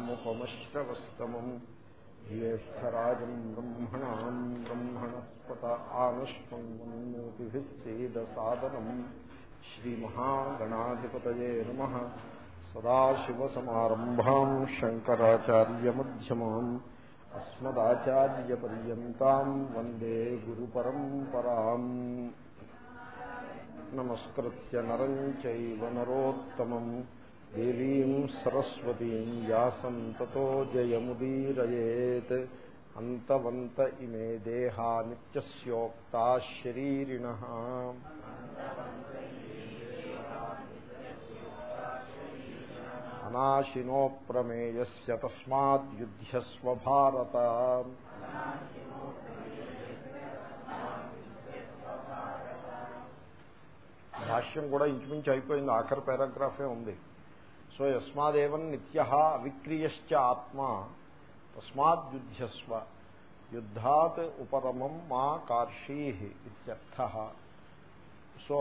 జ్యేష్ఠాముపమశ్రవస్తమం జ్యేష్ఠరాజం బ్రహ్మణాన్ బ్రహ్మణస్పత ఆనశ్వన్మోతిభిశ్చేదసాదనం శ్రీమహాగణాధిపతయే సదాశివసమారంభా శంకరాచార్యమ్యమా అస్మదాచార్యపర్యంతం వందే గురు పరంపరా నమస్కృత్య నరం చైవ నరోత్తమం దేవీం సరస్వతీం వ్యాసం తతో జయముదీరయేత్. అంతవంత ఇమే దేహా నిత్యస్యోక్తా శరీరిణ. అనాశినో ప్రమేయస్య తస్మాద్యుధ్యస్వ భారత. భాష్యం కూడా ఇంచుమించు అయిపోయింది. ఆఖరి పారాగ్రాఫే ఉంది. సో యస్మాదేవం నిత్య అవిక్రియశ్చ ఆత్మ తస్మాద్యుధ్యస్వ యుద్ధాత్ ఉపరమం మా కార్షీ ఇత్యర్థ. సో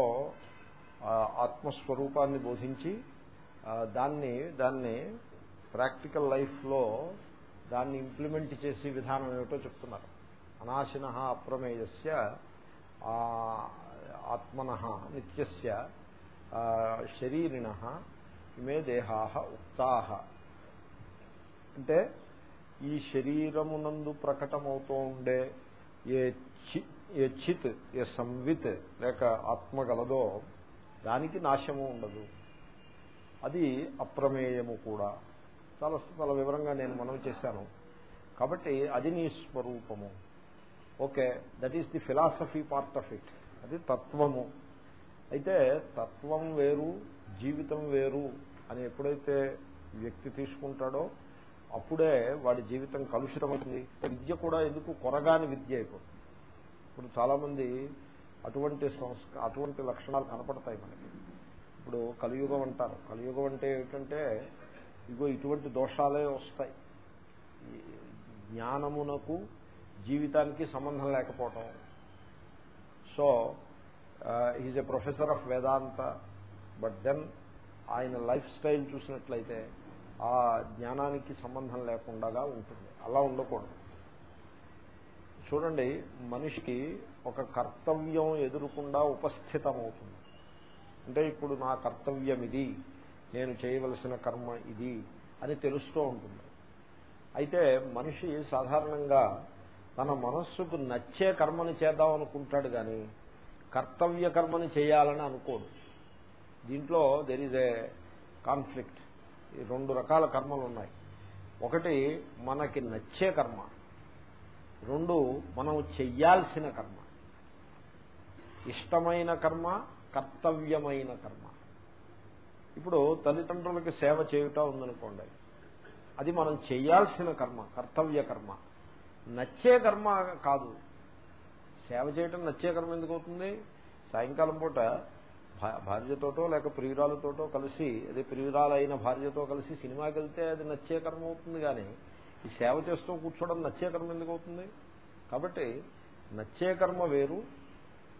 ఆత్మస్వరూపాన్ని బోధించి దాన్ని దాన్ని ప్రాక్టికల్ లైఫ్లో దాన్ని ఇంప్లిమెంట్ చేసే విధానం ఏమిటో చెప్తున్నారు. అనాశిన అప్రమేయస్య ఆత్మన నిత్యస్య శరీరిణ ఇమే దేహా ఉక్తాహ అంటే ఈ శరీరమునందు ప్రకటమవుతూ ఉండే ఏ చి ఏ చిత్ ఏ సంవిత్ లేక ఆత్మ గలదో దానికి నాశము ఉండదు. అది అప్రమేయము కూడా. చాలా చాలా వివరంగా నేను మనం చేశాను. కాబట్టి అది నీ స్వరూపము. Okay that is the philosophy part of it. అది తత్వము. అయితే తత్వం వేరు జీవితం వేరు అని ఎప్పుడైతే వ్యక్తి తీసుకుంటాడో అప్పుడే వాడి జీవితం కలుషితమవుతుంది. విద్య కూడా ఎందుకు కొరగాని విద్య అయిపోతుంది. ఇప్పుడు చాలామంది అటువంటి సంస్క అటువంటి లక్షణాలు కనపడతాయి మనకి. ఇప్పుడు కలియుగం అంటారు. కలియుగం అంటే ఏమిటంటే ఇగో ఇటువంటి దోషాలే వస్తాయి. జ్ఞానమునకు జీవితానికి సంబంధం లేకపోవటం. So is a professor of Vedanta but then ఆయన లైఫ్ స్టైల్ చూసినట్లయితే ఆ జ్ఞానానికి సంబంధం లేకుండా ఉంటుంది. అలా ఉండకూడదు. చూడండి మనిషికి ఒక కర్తవ్యం ఎదురుకుండా ఉపస్థితమవుతుంది. అంటే ఇప్పుడు నా కర్తవ్యం ఇది నేను చేయవలసిన కర్మ ఇది అని తెలుస్తూ ఉంటుంది. అయితే మనిషి సాధారణంగా తన మనస్సుకు నచ్చే కర్మని చేద్దాం అనుకుంటాడు కానీ కర్తవ్య కర్మని చేయాలని అనుకోడు. దీంట్లో దెర్ ఈజ్ ఏ కాన్ఫ్లిక్ట్ రెండు రకాల కర్మలు ఉన్నాయి. ఒకటి మనకి నచ్చే కర్మ. రెండు మనం చెయ్యాల్సిన కర్మ. ఇష్టమైన కర్మ కర్తవ్యమైన కర్మ. ఇప్పుడు తల్లిదండ్రులకి సేవ చేయుట ఉందనుకోండి. అది మనం చేయాల్సిన కర్మ కర్తవ్య కర్మ. నచ్చే కర్మ కాదు. సేవ చేయటం నచ్చే కర్మ ఎందుకు అవుతుంది? సాయంకాలం పూట భార్యతోటో లేక ప్రియురాలతోటో కలిసి అదే ప్రియురాలైన భార్యతో కలిసి సినిమాకి వెళ్తే అది నచ్చే కర్మ అవుతుంది కానీ ఈ సేవ చేస్తూ కూర్చోవడం నచ్చే కర్మ ఎందుకు అవుతుంది? కాబట్టి నచ్చే కర్మ వేరు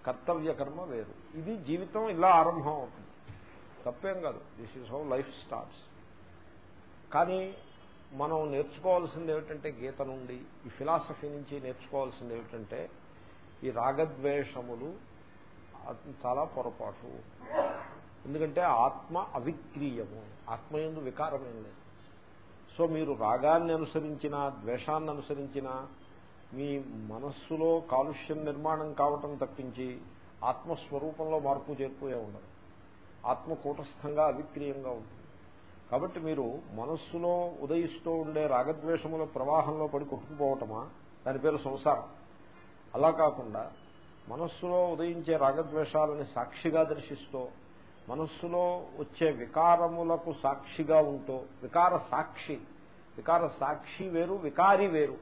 కర్తవ్య కర్మ వేరు. ఇది జీవితం ఇలా ఆరంభం అవుతుంది. తప్పేం కాదు. This is how life starts కానీ మనం నేర్చుకోవాల్సింది ఏమిటంటే గీత నుండి ఈ ఫిలాసఫీ నుంచి నేర్చుకోవాల్సింది ఏమిటంటే ఈ రాగద్వేషములు చాలా పొరపాటు. ఎందుకంటే ఆత్మ అవిక్రీయము. ఆత్మయందు వికారమేం లేదు. సో మీరు రాగాన్ని అనుసరించినా ద్వేషాన్ని అనుసరించినా మీ మనస్సులో కాలుష్యం నిర్మాణం కావటం తప్పించి ఆత్మస్వరూపంలో మార్పు చేరిపోయే ఉండదు. ఆత్మ కూటస్థంగా అవిక్రీయంగా ఉంటుంది. కాబట్టి మీరు మనస్సులో ఉదయిస్తూ ఉండే రాగద్వేషముల ప్రవాహంలో పడి కొట్టుకుపోవటమా? దాని పేరు సంసారం. అలా కాకుండా మనస్సులో ఉదయించే రాగద్వేషాలని సాక్షిగా దర్శిస్తూ మనస్సులో వచ్చే వికారములకు సాక్షిగా ఉంటూ వికార సాక్షి వికార సాక్షి వేరు వికారి వేరు.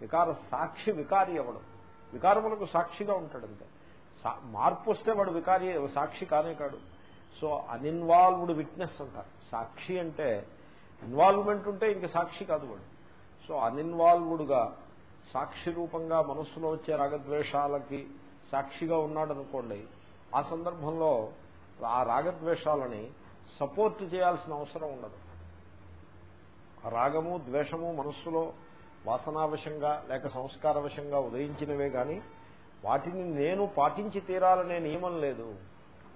వికార సాక్షి వికారి అవడం వికారములకు సాక్షిగా ఉంటాడంతే మార్పు వస్తే వాడు వికారి సాక్షి కానే కాడు. సో అన్ఇన్వాల్వ్డ్ విట్నెస్ అంటారు. సాక్షి అంటే ఇన్వాల్వ్మెంట్ ఉంటే ఇంక సాక్షి కాదు వాడు. సో అన్ఇన్వాల్వ్డ్గా సాక్షి రూపంగా మనస్సులో వచ్చే రాగద్వేషాలకి సాక్షిగా ఉన్నాడు అనుకోండి ఆ సందర్భంలో ఆ రాగద్వేషాలని సపోర్ట్ చేయాల్సిన అవసరం ఉండదు. రాగము ద్వేషము మనస్సులో వాసనావశంగా లేక సంస్కారవశంగా ఉదయించినవే కానీ వాటిని నేను పాటించి తీరాలనే నియమం లేదు.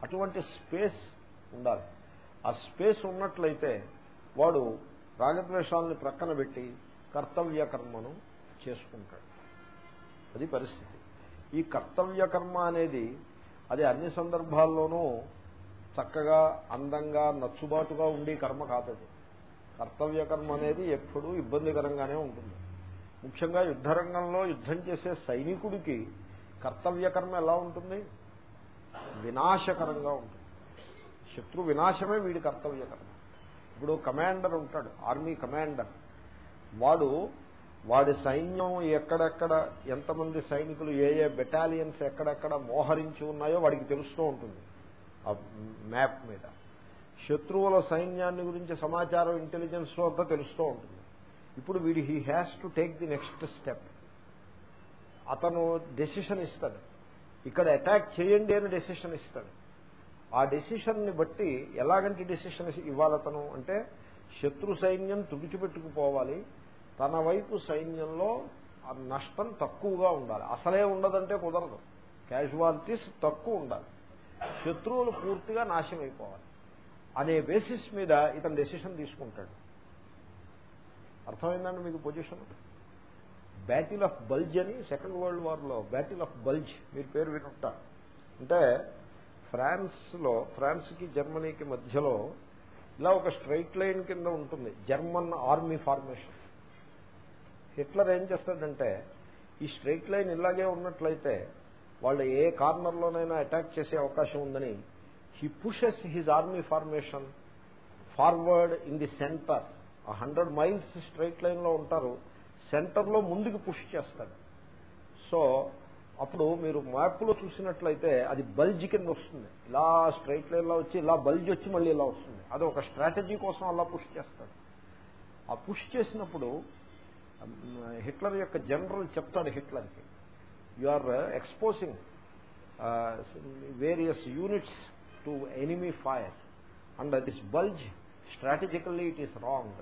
అటువంటి స్పేస్ ఉండాలి. ఆ స్పేస్ ఉన్నట్లయితే వాడు రాగద్వేషాలని ప్రక్కన పెట్టి కర్తవ్య కర్మను చేసుకుంటాడు. అది పరిస్థితి. ఈ కర్తవ్య కర్మ అనేది అది అన్ని సందర్భాల్లోనూ చక్కగా అందంగా నచ్చుబాటుగా ఉండే కర్మ కాదది. కర్తవ్య కర్మ అనేది ఎప్పుడూ ఇబ్బందికరంగానే ఉంటుంది. ముఖ్యంగా యుద్ధరంగంలో యుద్ధం చేసే సైనికుడికి కర్తవ్య కర్మ ఎలా ఉంటుంది? వినాశకరంగా ఉంటుంది. శత్రు వినాశమే వీడి కర్తవ్య కర్మ. ఇప్పుడు కమాండర్ ఉంటాడు ఆర్మీ కమాండర్. వాడు వాడి సైన్యం ఎక్కడెక్కడ ఎంతమంది సైనికులు ఏ ఏ బెటాలియన్స్ ఎక్కడెక్కడ మోహరించి ఉన్నాయో వాడికి తెలుస్తూ ఉంటుంది ఆ మ్యాప్ మీద. శత్రువుల సైన్యాన్ని గురించి సమాచారం ఇంటెలిజెన్స్ అంతా తెలుస్తూ ఉంటుంది. ఇప్పుడు వీడి he has to take the next step అతను డెసిషన్ ఇస్తాడు. ఇక్కడ అటాక్ చేయండి అని డెసిషన్ ఇస్తాడు. ఆ డెసిషన్ని బట్టి ఎలాగంటి డెసిషన్ ఇవ్వాలతను అంటే శత్రు సైన్యం తుడిచిపెట్టుకుపోవాలి. తన వైపు సైన్యంలో ఆ నష్టం తక్కువగా ఉండాలి. అసలే ఉండదంటే కుదరదు. క్యాజువాలిటీస్ తక్కువ ఉండాలి. శత్రువులు పూర్తిగా నాశమైపోవాలి అనే బేసిస్ మీద ఇతను డెసిషన్ తీసుకుంటాడు. అర్థమైందండి మీకు పొజిషన్ బ్యాటిల్ ఆఫ్ బల్జ్ అని సెకండ్ వరల్డ్ వార్లో బ్యాటిల్ ఆఫ్ బల్జ్ మీరు పేరు వినుంటారు అంటే ఫ్రాన్స్లో ఫ్రాన్స్కి జర్మనీకి మధ్యలో ఇలా ఒక స్ట్రైట్ లైన్ కింద ఉంటుంది. జర్మన్ ఆర్మీ ఫార్మేషన్ హిట్లర్ ఏం చేస్తాడంటే ఈ స్ట్రైట్ లైన్ ఇలాగే ఉన్నట్లయితే వాళ్ళు ఏ కార్నర్లోనైనా అటాక్ చేసే అవకాశం ఉందని he pushes his army formation forward in the center. ఆ హండ్రెడ్ మైల్స్ స్ట్రైట్ లైన్లో ఉంటారు సెంటర్లో ముందుకు పుష్ చేస్తాడు. సో అప్పుడు మీరు మ్యాప్లో చూసినట్లయితే అది బల్జ్ కింద వస్తుంది. ఇలా స్ట్రైట్ లైన్లో వచ్చి ఇలా బల్జ్ వచ్చి మళ్ళీ ఇలా వస్తుంది. అది ఒక స్ట్రాటజీ కోసం అలా పుష్ చేస్తాడు. ఆ పుష్ చేసినప్పుడు హిట్లర్ యొక్క జనరల్ చెప్తాడు హిట్లర్కి. You are exposing various units to enemy fire and this bulge strategically it is wrong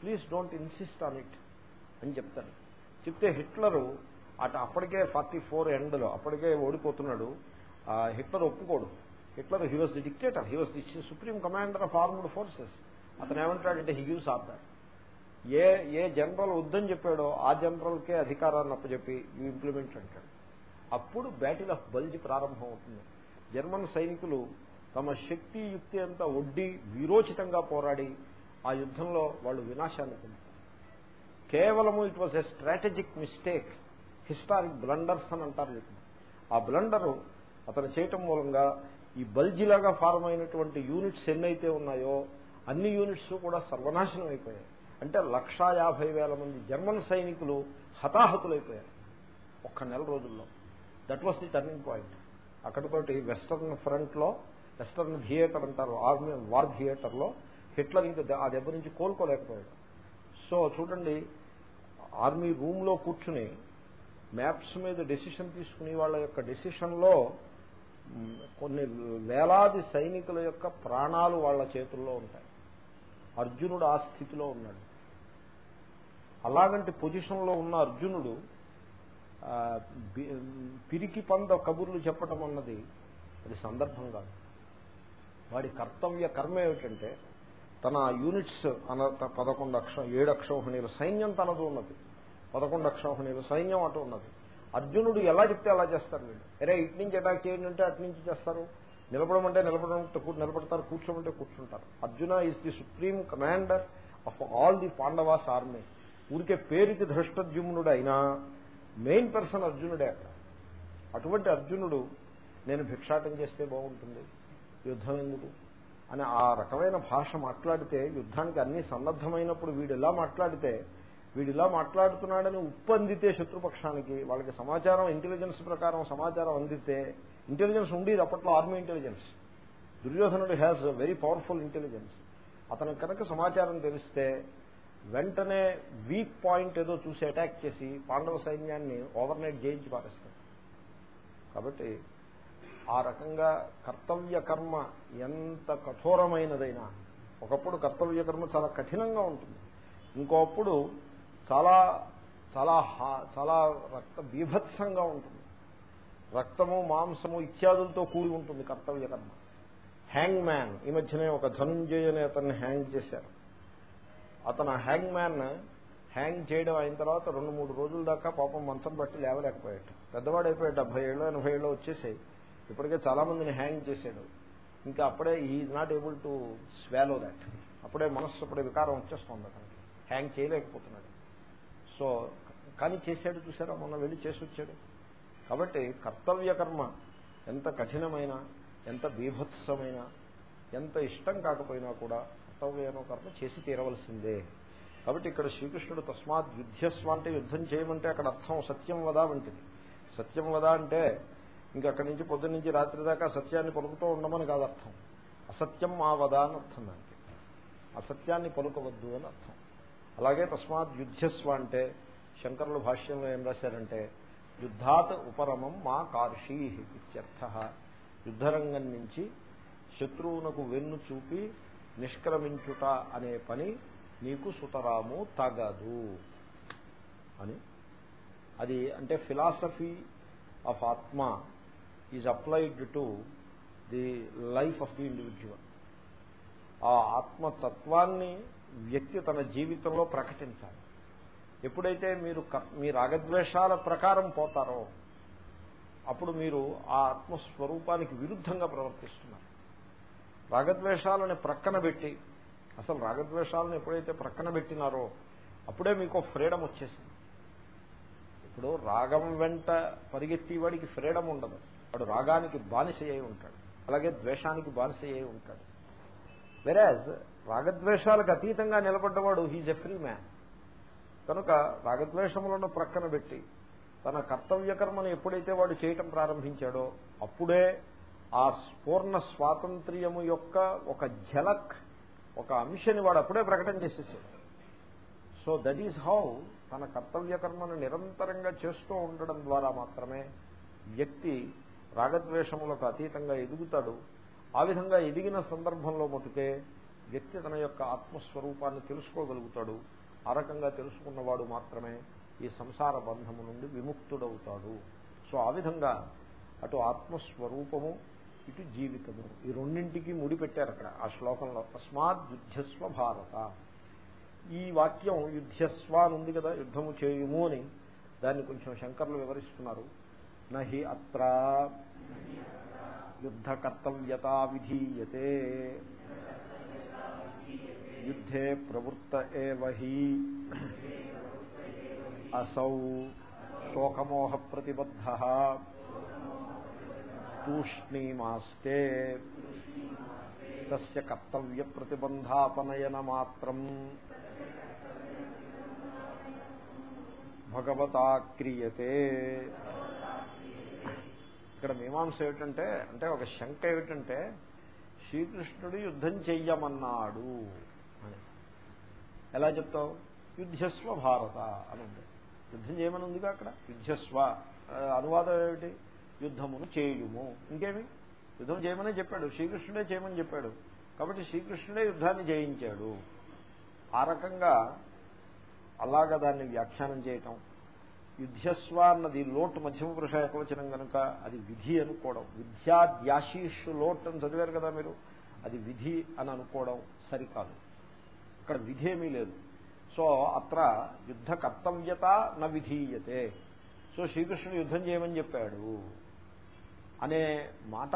please don't insist on it అని చెప్తాను చెప్తే హిట్లరు అట అప్పటికే ఫార్టీ ఫోర్ ఎండ్లో అప్పటికే ఓడిపోతున్నాడు. హిట్లర్ ఒప్పుకోడు. Hitler he was the dictator he was the supreme commander of armed forces అతను ఏమంటాడంటే హీ గివ్స్ ఆర్డర్ ఏ ఏ జనరల్ వద్దని చెప్పాడో ఆ జనరల్కే అధికారాన్ని అప్పచెప్పి యూ ఇంప్లిమెంట్ అంటాడు. అప్పుడు బ్యాటిల్ ఆఫ్ బల్జ్ ప్రారంభం అవుతుంది జర్మన్ సైనికులు తమ శక్తి యుక్తి అంతా ఒడ్డి వీరోచితంగా పోరాడి ఆ యుద్ధంలో వాళ్ళు వినాశాన్ని పొందుతారు. కేవలము it was a strategic mistake historic blunders అని అంటారు ఆ బ్లండరు అతను చేయటం మూలంగా ఈ బల్జిలాగా ఫారం అయినటువంటి యూనిట్స్ ఎన్నైతే ఉన్నాయో అన్ని యూనిట్స్ కూడా సర్వనాశనం అయిపోయాయి. అంటే లక్షా యాభై వేల మంది జర్మన్ సైనికులు హతాహతులైపోయారు. ఒక్క నెల రోజుల్లో. That was the turning point అక్కడితోటి western ఫ్రంట్లో వెస్టర్న్ థియేటర్ అంటారు ఆర్మీ వార్ థియేటర్లో హిట్లర్ ఇంకా ఆ దెబ్బ నుంచి కోలుకోలేకపోయాడు. సో చూడండి ఆర్మీ రూమ్లో కూర్చుని మ్యాప్స్ మీద డెసిషన్ తీసుకునే వాళ్ళ యొక్క డెసిషన్లో కొన్ని వేలాది సైనికుల యొక్క ప్రాణాలు వాళ్ళ చేతుల్లో ఉంటాయి. అర్జునుడు ఆ స్థితిలో ఉన్నాడు. అలాగంటి పొజిషన్లో ఉన్న అర్జునుడు పిరికి పంద కబుర్లు చెప్పటం అన్నది అది సందర్భం కాదు. వాడి కర్తవ్య కర్మ ఏమిటంటే తన యూనిట్స్ అన పదకొండు అక్ష ఏడు అక్షోహిణీల సైన్యం తనదు ఉన్నది. పదకొండు అక్షోహిణీల సైన్యం అటు ఉన్నది. అర్జునుడు ఎలా చెప్తే అలా చేస్తారు వీళ్ళు. అరే ఇటు నుంచి అటాక్ చేయండి అంటే అటు నుంచి చేస్తారు. నిలబడమంటే నిలబడడం నిలబడతారు కూర్చోమంటే కూర్చుంటారు. Arjuna is the supreme commander of all the Pandavas army ఊరికే పేరుకి ధృష్టద్యుమ్నుడు అయినా మెయిన్ పర్సన్ అర్జునుడే అక్కడ. అటువంటి అర్జునుడు నేను భిక్షాటం చేస్తే బాగుంటుంది యుద్ధం ఎందుకు? అని ఆ రకమైన భాష మాట్లాడితే యుద్ధానికి అన్ని సన్నద్ధమైనప్పుడు వీడిలా మాట్లాడితే వీడిలా మాట్లాడుతున్నాడని మాట్లాడుతున్నాడని ఉప్పందితే శత్రుపక్షానికి వాళ్ళకి సమాచారం ఇంటెలిజెన్స్ ప్రకారం సమాచారం అందితే ఇంటెలిజెన్స్ ఉండేది అప్పట్లో ఆర్మీ ఇంటెలిజెన్స్. దుర్యోధనుడు హ్యాస్ వెరీ పవర్ఫుల్ ఇంటెలిజెన్స్. అతనికి కనుక సమాచారం తెలిస్తే వెంటనే వీక్ పాయింట్ ఏదో చూసి అటాక్ చేసి పాండవ సైన్యాన్ని ఓవర్ నైట్ జయించి పారేస్తారు. కాబట్టి ఆ రకంగా కర్తవ్య కర్మ ఎంత కఠోరమైనదైనా ఒకప్పుడు కర్తవ్య కర్మ చాలా కఠినంగా ఉంటుంది. ఇంకోప్పుడు చాలా చాలా చాలా రక్త బీభత్సంగా ఉంటుంది. రక్తము మాంసము ఇత్యాదులతో కూడి ఉంటుంది కర్తవ్య కర్మ. హ్యాంగ్ మ్యాన్ ఈ మధ్యనే ఒక ధనుంజయ అనే అతన్ని హ్యాంగ్ చేశారు. అతను హ్యాంగ్ మ్యాన్ హ్యాంగ్ చేయడం అయిన తర్వాత రెండు మూడు రోజుల దాకా పాపం మంచం బట్టి లేవలేకపోయాడు. పెద్దవాడు అయిపోయాడు డెబ్బై ఏళ్ళు ఎనభై ఏళ్ళు వచ్చేసాయి. ఇప్పటికే చాలా మందిని హ్యాంగ్ చేశాడు. ఇంకా అప్పుడే is not able to swallow that అప్పుడే మనస్సు అప్పుడే వికారం వచ్చేస్తుంది అతనికి. హ్యాంగ్ చేయలేకపోతున్నాడు. సో కానీ చేశాడు చూసారా? మొన్న వెళ్ళి చేసి వచ్చాడు. కాబట్టి కర్తవ్య కర్మ ఎంత కఠినమైన ఎంత బీభత్సమైన ఎంత ఇష్టం కాకపోయినా కూడా కర్తవ్యను కర్మ చేసి తీరవలసిందే. కాబట్టి ఇక్కడ శ్రీకృష్ణుడు తస్మాత్ యుద్ధస్వ అంటే యుద్ధం చేయమంటే అక్కడ అర్థం సత్యం వదా వంటిది. సత్యం వదా అంటే ఇంకా అక్కడి నుంచి పొద్దున్న నుంచి రాత్రి దాకా సత్యాన్ని పలుకుతూ ఉండమని కాదు అర్థం. అసత్యం మా వదా అని అర్థం దానికి. అసత్యాన్ని పలుకవద్దు అని అర్థం. అలాగే తస్మాత్ యుద్ధస్వ అంటే శంకరుల భాష్యంలో ఏం రాశారంటే యుద్ధాత్ ఉపరమం మా కార్షీ ఇత్యర్థ. యుద్ధరంగం నుంచి శత్రువునకు వెన్ను చూపి నిష్క్రమించుట అనే పని నీకు సుతరాము తగదు. అని. అది అంటే philosophy of atma is applied to the life of the individual ఆ ఆత్మతత్వాన్ని వ్యక్తి తన జీవితంలో ప్రకటించాలి. ఎప్పుడైతే మీరు మీ రాగద్వేషాల ప్రకారం పోతారో అప్పుడు మీరు ఆ ఆత్మస్వరూపానికి విరుద్ధంగా ప్రవర్తిస్తున్నారు. రాగద్వేషాలని ప్రక్కన పెట్టి అసలు రాగద్వేషాలను ఎప్పుడైతే ప్రక్కన పెట్టినారో అప్పుడే మీకు ఫ్రీడమ్ వచ్చేసింది. ఇప్పుడు రాగం వెంట పరిగెత్తి వాడికి ఫ్రీడమ్ ఉండదు. వాడు రాగానికి బానిస అయి ఉంటాడు. అలాగే ద్వేషానికి బానిస అయి ఉంటాడు. వెరాజ్ రాగద్వేషాలకు అతీతంగా నిలబడ్డవాడు హీజ్ ఎ ఫ్రీ మ్యాన్ కనుక రాగద్వేషములను ప్రక్కన పెట్టి తన కర్తవ్యకర్మను ఎప్పుడైతే వాడు చేయటం ప్రారంభించాడో అప్పుడే ఆ పూర్ణ స్వాతంత్ర్యము యొక్క ఒక ఝలక్ ఒక అంశని వాడు అప్పుడే ప్రకటన చేసేసాడు. సో దట్ ఈజ్ హౌ తన కర్తవ్య కర్మను నిరంతరంగా చేస్తూ ఉండడం ద్వారా మాత్రమే వ్యక్తి రాగద్వేషములకు అతీతంగా ఎదుగుతాడు. ఆ విధంగా ఎదిగిన సందర్భంలో మటుకే వ్యక్తి తన యొక్క ఆత్మస్వరూపాన్ని తెలుసుకోగలుగుతాడు. ఆ రకంగా తెలుసుకున్నవాడు మాత్రమే ఈ సంసార బంధము నుండి విముక్తుడవుతాడు. సో ఆ విధంగా అటు ఆత్మస్వరూపము ఇటు జీవితము. ఈ రెండింటికి ముడిపెట్టారు అక్కడ ఆ శ్లోకంలో. తస్మాత్ యుద్ధస్వ భారత. ఈ వాక్యం యుద్ధస్వ అని ఉంది కదా యుద్ధము చేయుము అని. దాన్ని కొంచెం శంకర్లు వివరిస్తున్నారు. నహి అత్ర యుద్ధ కర్తవ్యత విధీయతే. యుద్ధే ప్రవృత్త ఏవహి అసౌ. శోకమోహ ప్రతిబద్ధ. తూష్ణీమాస్తే తస్య కర్తవ్య ప్రతిబంధాపనయన మాత్రం భగవతా క్రియతే ఇక్కడ మీమాంస ఏమిటంటే అంటే ఒక శంక ఏమిటంటే శ్రీకృష్ణుడు యుద్ధం చెయ్యమన్నాడు అని. ఎలా చెప్తావు? యుద్ధస్వ భారత అని ఉంది యుద్ధం చేయమని ఉందిగా అక్కడ? యుద్ధస్వ. అనువాదం ఏమిటి? యుద్ధమును చేయుము. ఇంకేమి? యుద్ధం చేయమనే చెప్పాడు. శ్రీకృష్ణుడే చేయమని చెప్పాడు. కాబట్టి శ్రీకృష్ణుడే యుద్ధాన్ని జయించాడు. ఆ రకంగా అలాగా దాన్ని వ్యాఖ్యానం చేయటం. యుద్ధస్వ అన్నది లోటు మధ్యమ పురుష ఏకవచనం కనుక అది విధి అనుకోవడం. విద్యాద్యాశీష్ లోట్ అని చదివారు కదా మీరు? అది విధి అని అనుకోవడం సరికాదు. ఇక్కడ విధి ఏమీ లేదు. సో అత్ర యుద్ధ కర్తవ్యత న విధీయతే. సో శ్రీకృష్ణుడు యుద్ధం చేయమని చెప్పాడు. అనే మాట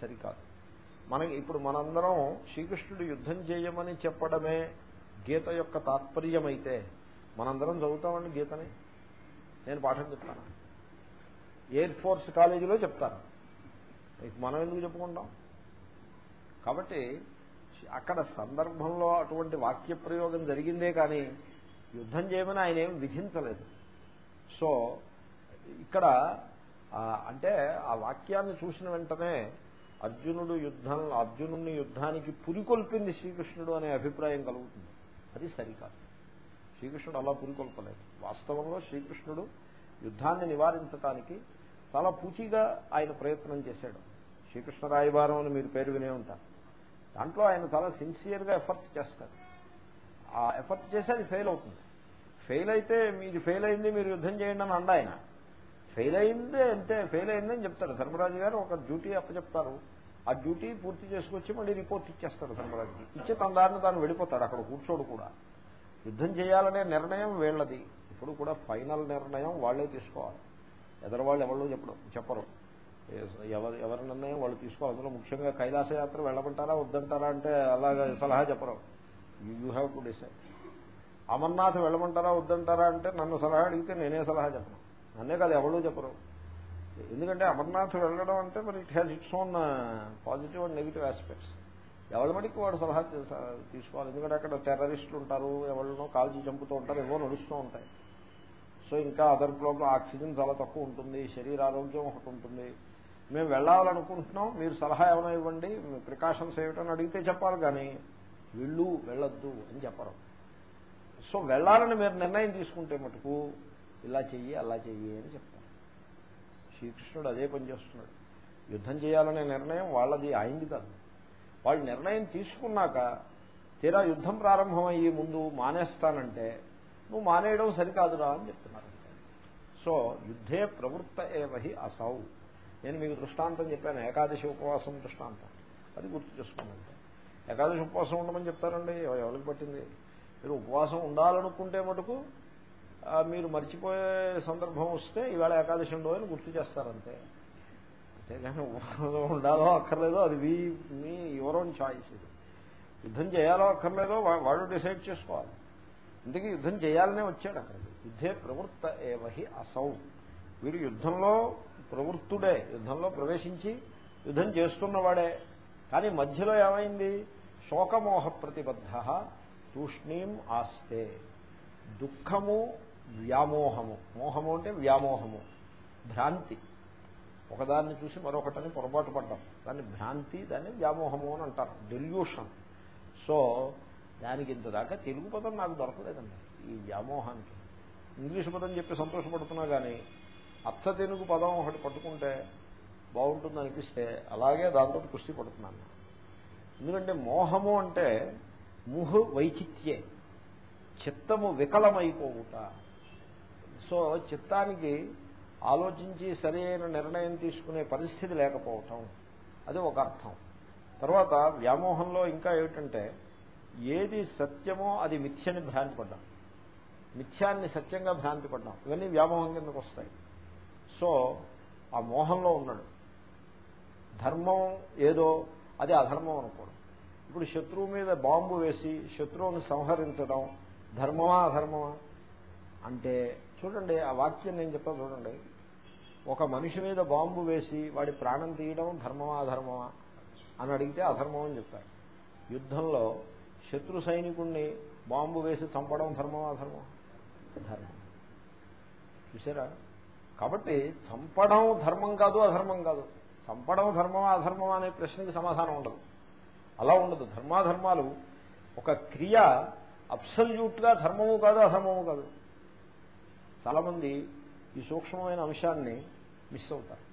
సరికాదు. మనకి ఇప్పుడు మనందరం శ్రీకృష్ణుడు యుద్ధం చేయమని చెప్పడమే గీత యొక్క తాత్పర్యమైతే మనందరం చదువుతామండి గీతని? నేను పాఠం చెప్తాను? ఎయిర్ ఫోర్స్ కాలేజీలో చెప్తాను. మనం ఎందుకు చెప్పుకుంటాం? కాబట్టి అక్కడ సందర్భంలో అటువంటి వాక్య ప్రయోగం జరిగిందే కానీ యుద్ధం చేయమని ఆయన ఏమి విధించలేదు. సో ఇక్కడ అంటే ఆ వాక్యాన్ని చూసిన వెంటనే అర్జునుడు యుద్ధం అర్జునుడిని యుద్ధానికి పురికొల్పింది శ్రీకృష్ణుడు అనే అభిప్రాయం కలుగుతుంది. అది సరికాదు. శ్రీకృష్ణుడు అలా పురికొల్పలేదు. వాస్తవంలో శ్రీకృష్ణుడు యుద్ధాన్ని నివారించడానికి చాలా పూచిగా ఆయన ప్రయత్నం చేశాడు. శ్రీకృష్ణ రాయబారం అని మీరు పేరు వినే ఉంటారు. దాంట్లో ఆయన చాలా సిన్సియర్గా ఎఫర్ట్ చేస్తారు. ఆ ఎఫర్ట్ చేసి అది ఫెయిల్ అవుతుంది. ఫెయిల్ అయితే మీది ఫెయిల్ అయింది మీరు యుద్ధం చేయండి అని అండ ఆయన. ఫెయిల్ అయింది అంటే ఫెయిల్ అయిందని చెప్తారు. ధర్మరాజు గారు ఒక డ్యూటీ అప్పచెప్తారు. ఆ డ్యూటీ పూర్తి చేసుకొచ్చి మళ్ళీ రిపోర్ట్ ఇచ్చేస్తాడు ధర్మరాజుకి. ఇచ్చే తన దారిని తాను వెళ్ళిపోతాడు అక్కడ కూర్చోడు కూడా. యుద్ధం చేయాలనే నిర్ణయం వీళ్ళది. ఇప్పుడు కూడా ఫైనల్ నిర్ణయం వాళ్ళే తీసుకోవాలి. ఎదరవాళ్ళు ఎవరు చెప్పడం చెప్పరు. ఎవరు ఎవరి నిర్ణయం వాళ్ళు తీసుకోవాలి. అందులో ముఖ్యంగా కైలాసయాత్ర వెళ్ళమంటారా వద్దంటారా అంటే అలాగా సలహా చెప్పరు. You have to decide Amarnath వెళ్ళమంటారా వద్దంటారా అంటే నన్ను సలహా అడిగితే నేనే సలహా చెప్పను. నన్నే కాదు ఎవరు చెప్పరు. ఎందుకంటే అమర్నాథ్ వెళ్ళడం అంటే మరి it has its own positive and negative aspects ఎవరి మటుకు వాడు సలహా తీసుకోవాలి? ఎందుకంటే అక్కడ టెర్రరిస్టులు ఉంటారు ఎవరినో కాల్చి చంపుతూ ఉంటారు ఏవో నడుస్తూ ఉంటాయి. సో ఇంకా అదర్ ప్రాబ్లం ఆక్సిజన్ చాలా తక్కువ ఉంటుంది శరీర ఆరోగ్యం ఒకటి ఉంటుంది. మేము వెళ్ళాలనుకుంటున్నాం మీరు సలహా ఏమైనా ఇవ్వండి ప్రికాషన్స్ ఏమిటని అడిగితే చెప్పాలి కానీ వెళ్ళు వెళ్ళొద్దు అని చెప్పరు. సో వెళ్ళాలని మీరు నిర్ణయం తీసుకుంటే మటుకు ఇలా చెయ్యి అలా చెయ్యి అని చెప్తాను శ్రీకృష్ణుడు అదే పని చేస్తున్నాడు. యుద్ధం చేయాలనే నిర్ణయం వాళ్ళది ఆయింది కాదు. వాళ్ళు నిర్ణయం తీసుకున్నాక తీరా యుద్ధం ప్రారంభమయ్యే ముందు మానేస్తానంటే నువ్వు మానేయడం సరికాదురా అని చెప్తున్నారు. సో యుద్ధే ప్రవృత్త ఏవహి అసౌ. నేను మీకు దృష్టాంతం చెప్పాను ఏకాదశి ఉపవాసం దృష్టాంతం. అది గుర్తు చేసుకోమంటే ఏకాదశి ఉపవాసం ఉండమని చెప్తారండి ఎవరికి పట్టింది? మీరు ఉపవాసం ఉండాలనుకుంటే మటుకు మీరు మర్చిపోయే సందర్భం వస్తే ఈవేళ ఏకాదశి ఉండవు అని గుర్తు చేస్తారంతే. అంతేగాని ఉండాలో అక్కర్లేదో అది మీ మీ యువర్ ఓన్ చాయిస్ ఇది. యుద్ధం చేయాలో అక్కర్లేదో వాడు డిసైడ్ చేసుకోవాలి. ఇంతకీ యుద్ధం చేయాలనే వచ్చాడు అక్కడికి. యుద్ధే ప్రవృత్త ఏవహి అసౌ. వీడు యుద్ధంలో ప్రవృత్తుడే యుద్ధంలో ప్రవేశించి యుద్ధం చేస్తున్నవాడే. కానీ మధ్యలో ఏమైంది? శోకమోహ ప్రతిబద్ధ. తూష్ణీం ఆస్తే. దుఃఖము వ్యామోహము. మోహము అంటే వ్యామోహము. భ్రాంతి. ఒకదాన్ని చూసి మరొకటని పొరపాటు పడ్డాం. దాన్ని భ్రాంతి దాన్ని వ్యామోహము అని అంటారు. డెల్యూషన్. సో దానికి ఇంత దాకా తెలుగు పదం నాకు దొరకలేదండి. ఈ వ్యామోహానికి. ఇంగ్లీష్ పదం చెప్పి సంతోషపడుతున్నా కానీ అచ్చ తెలుగు పదం ఒకటి పట్టుకుంటే బాగుంటుంది అనిపిస్తే అలాగే దాంతో కుస్తీ పడుతున్నాను ఎందుకంటే మోహము అంటే ముహు వైచిత్యే చిత్తము వికలమైపోవుట. సో చిత్తానికి ఆలోచించి సరైన నిర్ణయం తీసుకునే పరిస్థితి లేకపోవటం. అది ఒక అర్థం. తర్వాత వ్యామోహంలో ఇంకా ఏమిటంటే ఏది సత్యమో అది మిథ్యని భ్రాంతిపడ్డాం. మిథ్యాన్ని సత్యంగా భ్రాంతి పడ్డాం ఇవన్నీ వ్యామోహం కిందకు వస్తాయి. సో ఆ మోహంలో ఉన్నాడు. ధర్మం ఏదో అది అధర్మం అనుకోవడం. ఇప్పుడు శత్రువు మీద బాంబు వేసి శత్రువుని సంహరించడం ధర్మమా అధర్మమా? అంటే చూడండి ఆ వాక్యం నేను చెప్తా చూడండి. ఒక మనిషి మీద బాంబు వేసి వాడి ప్రాణం తీయడం ధర్మమా అధర్మమా అని అడిగితే అధర్మం అని చెప్తారు యుద్ధంలో శత్రు సైనికుణ్ణి బాంబు వేసి చంపడం ధర్మమా అధర్మం ధర్మం. చూసారా కాబట్టి చంపడం ధర్మం కాదు అధర్మం కాదు. చంపడం ధర్మమా అధర్మమా అనే ప్రశ్నకి సమాధానం ఉండదు. అలా ఉండదు. ధర్మాధర్మాలు ఒక క్రియ అబ్సల్యూట్గా ధర్మము కాదు అధర్మము కాదు. చాలామంది ఈ సూక్ష్మమైన అంశాన్ని మిస్ అవుతారు.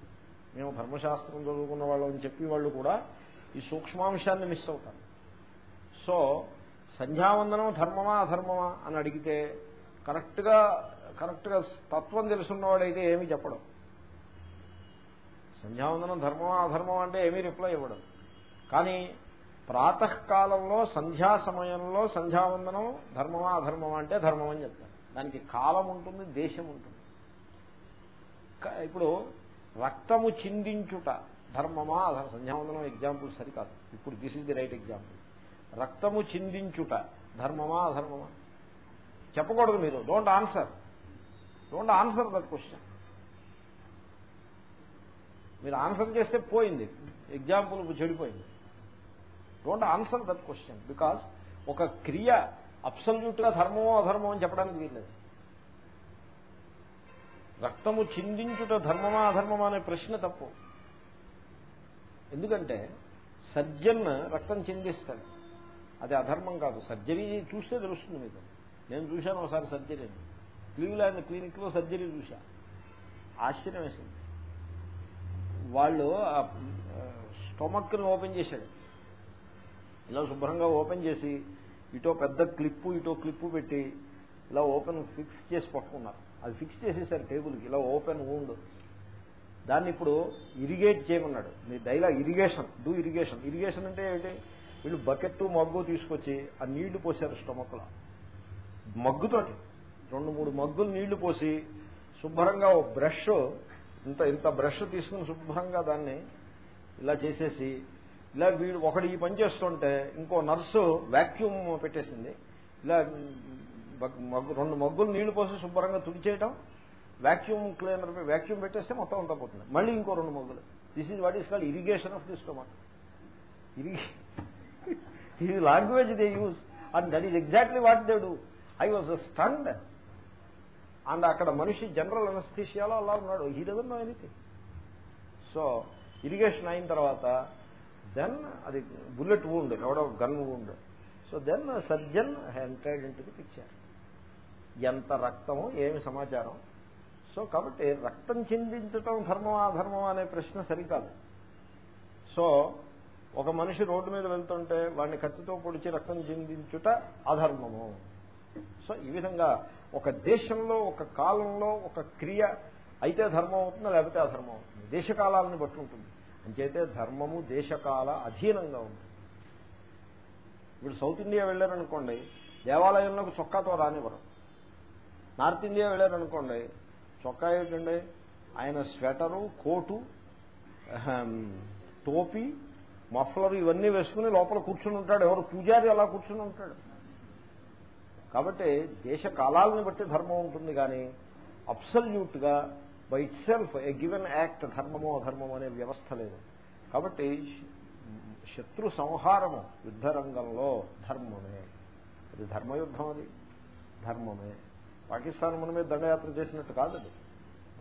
మేము ధర్మశాస్త్రం చదువుకున్న వాళ్ళని చెప్పి వాళ్ళు కూడా ఈ సూక్ష్మాంశాన్ని మిస్ అవుతారు. సో సంధ్యావందనం ధర్మమా అధర్మమా అని అడిగితే కరెక్ట్గా కరెక్ట్గా తత్వం తెలుసున్నవాడైతే ఏమీ చెప్పడం. సంధ్యావందనం ధర్మమా అధర్మమా అంటే ఏమీ రిప్లై ఇవ్వడం. కానీ ప్రాతకాలంలో సంధ్యా సమయంలో సంధ్యావందనం ధర్మమా అధర్మమా అంటే ధర్మం అని చెప్తారు. దానికి కాలం ఉంటుంది దేశం ఉంటుంది. ఇప్పుడు రక్తము చిందించుట ధర్మమా? అధర్మ సంధ్యావందనం ఎగ్జాంపుల్ సరికాదు. ఇప్పుడు this is the right example రక్తము చిందించుట ధర్మమా? అధర్మమా? చెప్పకూడదు మీరు. Don't answer don't answer that question మీరు ఆన్సర్ చేస్తే పోయింది. ఎగ్జాంపుల్ చెడిపోయింది. Don't answer that question because ఒక క్రియ అబ్సల్యూట్గా ధర్మమో అధర్మమో అని చెప్పడానికి వీల్లేదు. రక్తము చిందించుట ధర్మమా అధర్మమా అనే ప్రశ్న తప్పు. ఎందుకంటే సర్జన్ రక్తం చిందిస్తాడు. అది అధర్మం కాదు. సర్జరీ చూస్తే తెలుస్తుంది మీకు. నేను చూశాను ఒకసారి సర్జరీని క్లీవ్లాండ్ క్లినిక్లో సర్జరీ చూశా. ఆశ్చర్యం వేసింది. వాళ్ళు స్టొమక్ని ఓపెన్ చేశాడు. ఇలా శుభ్రంగా ఓపెన్ చేసి ఇటో పెద్ద క్లిప్పు ఇటో క్లిప్పు పెట్టి ఇలా ఓపెన్ ఫిక్స్ చేసి పట్టుకున్నారు. అది ఫిక్స్ చేసేసారు టేబుల్కి. ఇలా ఓపెన్ ఊండ్ దాన్ని ఇప్పుడు ఇరిగేట్ చేయమన్నాడు. మీ dialogue irrigation do irrigation. Irrigation అంటే ఏంటి? వీళ్ళు బకెట్ మగ్గు తీసుకొచ్చి ఆ నీళ్ళు పోసారు స్టమక్లో. మగ్గుతోటి రెండు మూడు మగ్గులు నీళ్ళు పోసి శుభ్రంగా ఓ బ్రష్ ఇంత ఇంత బ్రష్ తీసుకుని శుభ్రంగా దాన్ని ఇలా చేసేసి ఇలా వీడు ఒకడు ఈ పని చేస్తుంటే ఇంకో నర్సు వాక్యూమ్ పెట్టేసింది. ఇలా మగ్గు రెండు మగ్గులు నీళ్ళు పోసి శుభ్రంగా తుడిచేయటం వాక్యూమ్ క్లీనర్ వ్యాక్యూమ్ పెట్టేస్తే మొత్తం అంతా పోతుంది. మళ్ళీ ఇంకో రెండు మగ్గులు. This is what is call irrigation of the ఇరిగే ఇది language they use and that is exactly what they do I was stunned and అక్కడ మనిషి జనరల్ అనస్థిషియాలో అలా ఉన్నాడు. He doesn't know anything so irrigation అయిన తర్వాత దెన్ అది బుల్లెట్ వూండ్ ఎవడో gun wound so then surgeon ఎంటైడ్ ఇంటికి పిక్చర్ ఎంత రక్తము ఏమి సమాచారం? సో కాబట్టి రక్తం చిందించటం ధర్మం అధర్మం అనే ప్రశ్న సరికాదు. సో ఒక మనిషి రోడ్డు మీద వెళ్తుంటే వాడిని కత్తితో పొడిచి రక్తం చిందించుట అధర్మము. సో ఈ విధంగా ఒక దేశంలో ఒక కాలంలో ఒక క్రియ అయితే ధర్మం అవుతుంది లేకపోతే అధర్మం అవుతుంది దేశకాలాలను బట్టి ఉంటుంది. అంచేతే ధర్మము దేశకాల అధీనంగా ఉంది ఇప్పుడు సౌత్ ఇండియా వెళ్ళారనుకోండి దేవాలయంలోకి చొక్కాతో రానివ్వరు. నార్త్ ఇండియా వెళ్ళారనుకోండి చొక్కా ఏంటండి ఆయన స్వెటరు కోటు టోపీ మఫ్లర్ ఇవన్నీ వేసుకుని లోపల కూర్చుని ఉంటాడు. ఎవరు పూజారి అలా కూర్చుని ఉంటాడు. కాబట్టి దేశ కాలాలను బట్టి ధర్మం ఉంటుంది కానీ అబ్సల్యూట్గా by itself a given act ధర్మమో అధర్మమో అనే వ్యవస్థ లేదు. కాబట్టి శత్రు సంహారము యుద్ధరంగంలో ధర్మమే. అది ధర్మయుద్ధం అది. ధర్మమే. పాకిస్తాన్ మన మీద దండయాత్ర చేసినట్టు కాదు అది.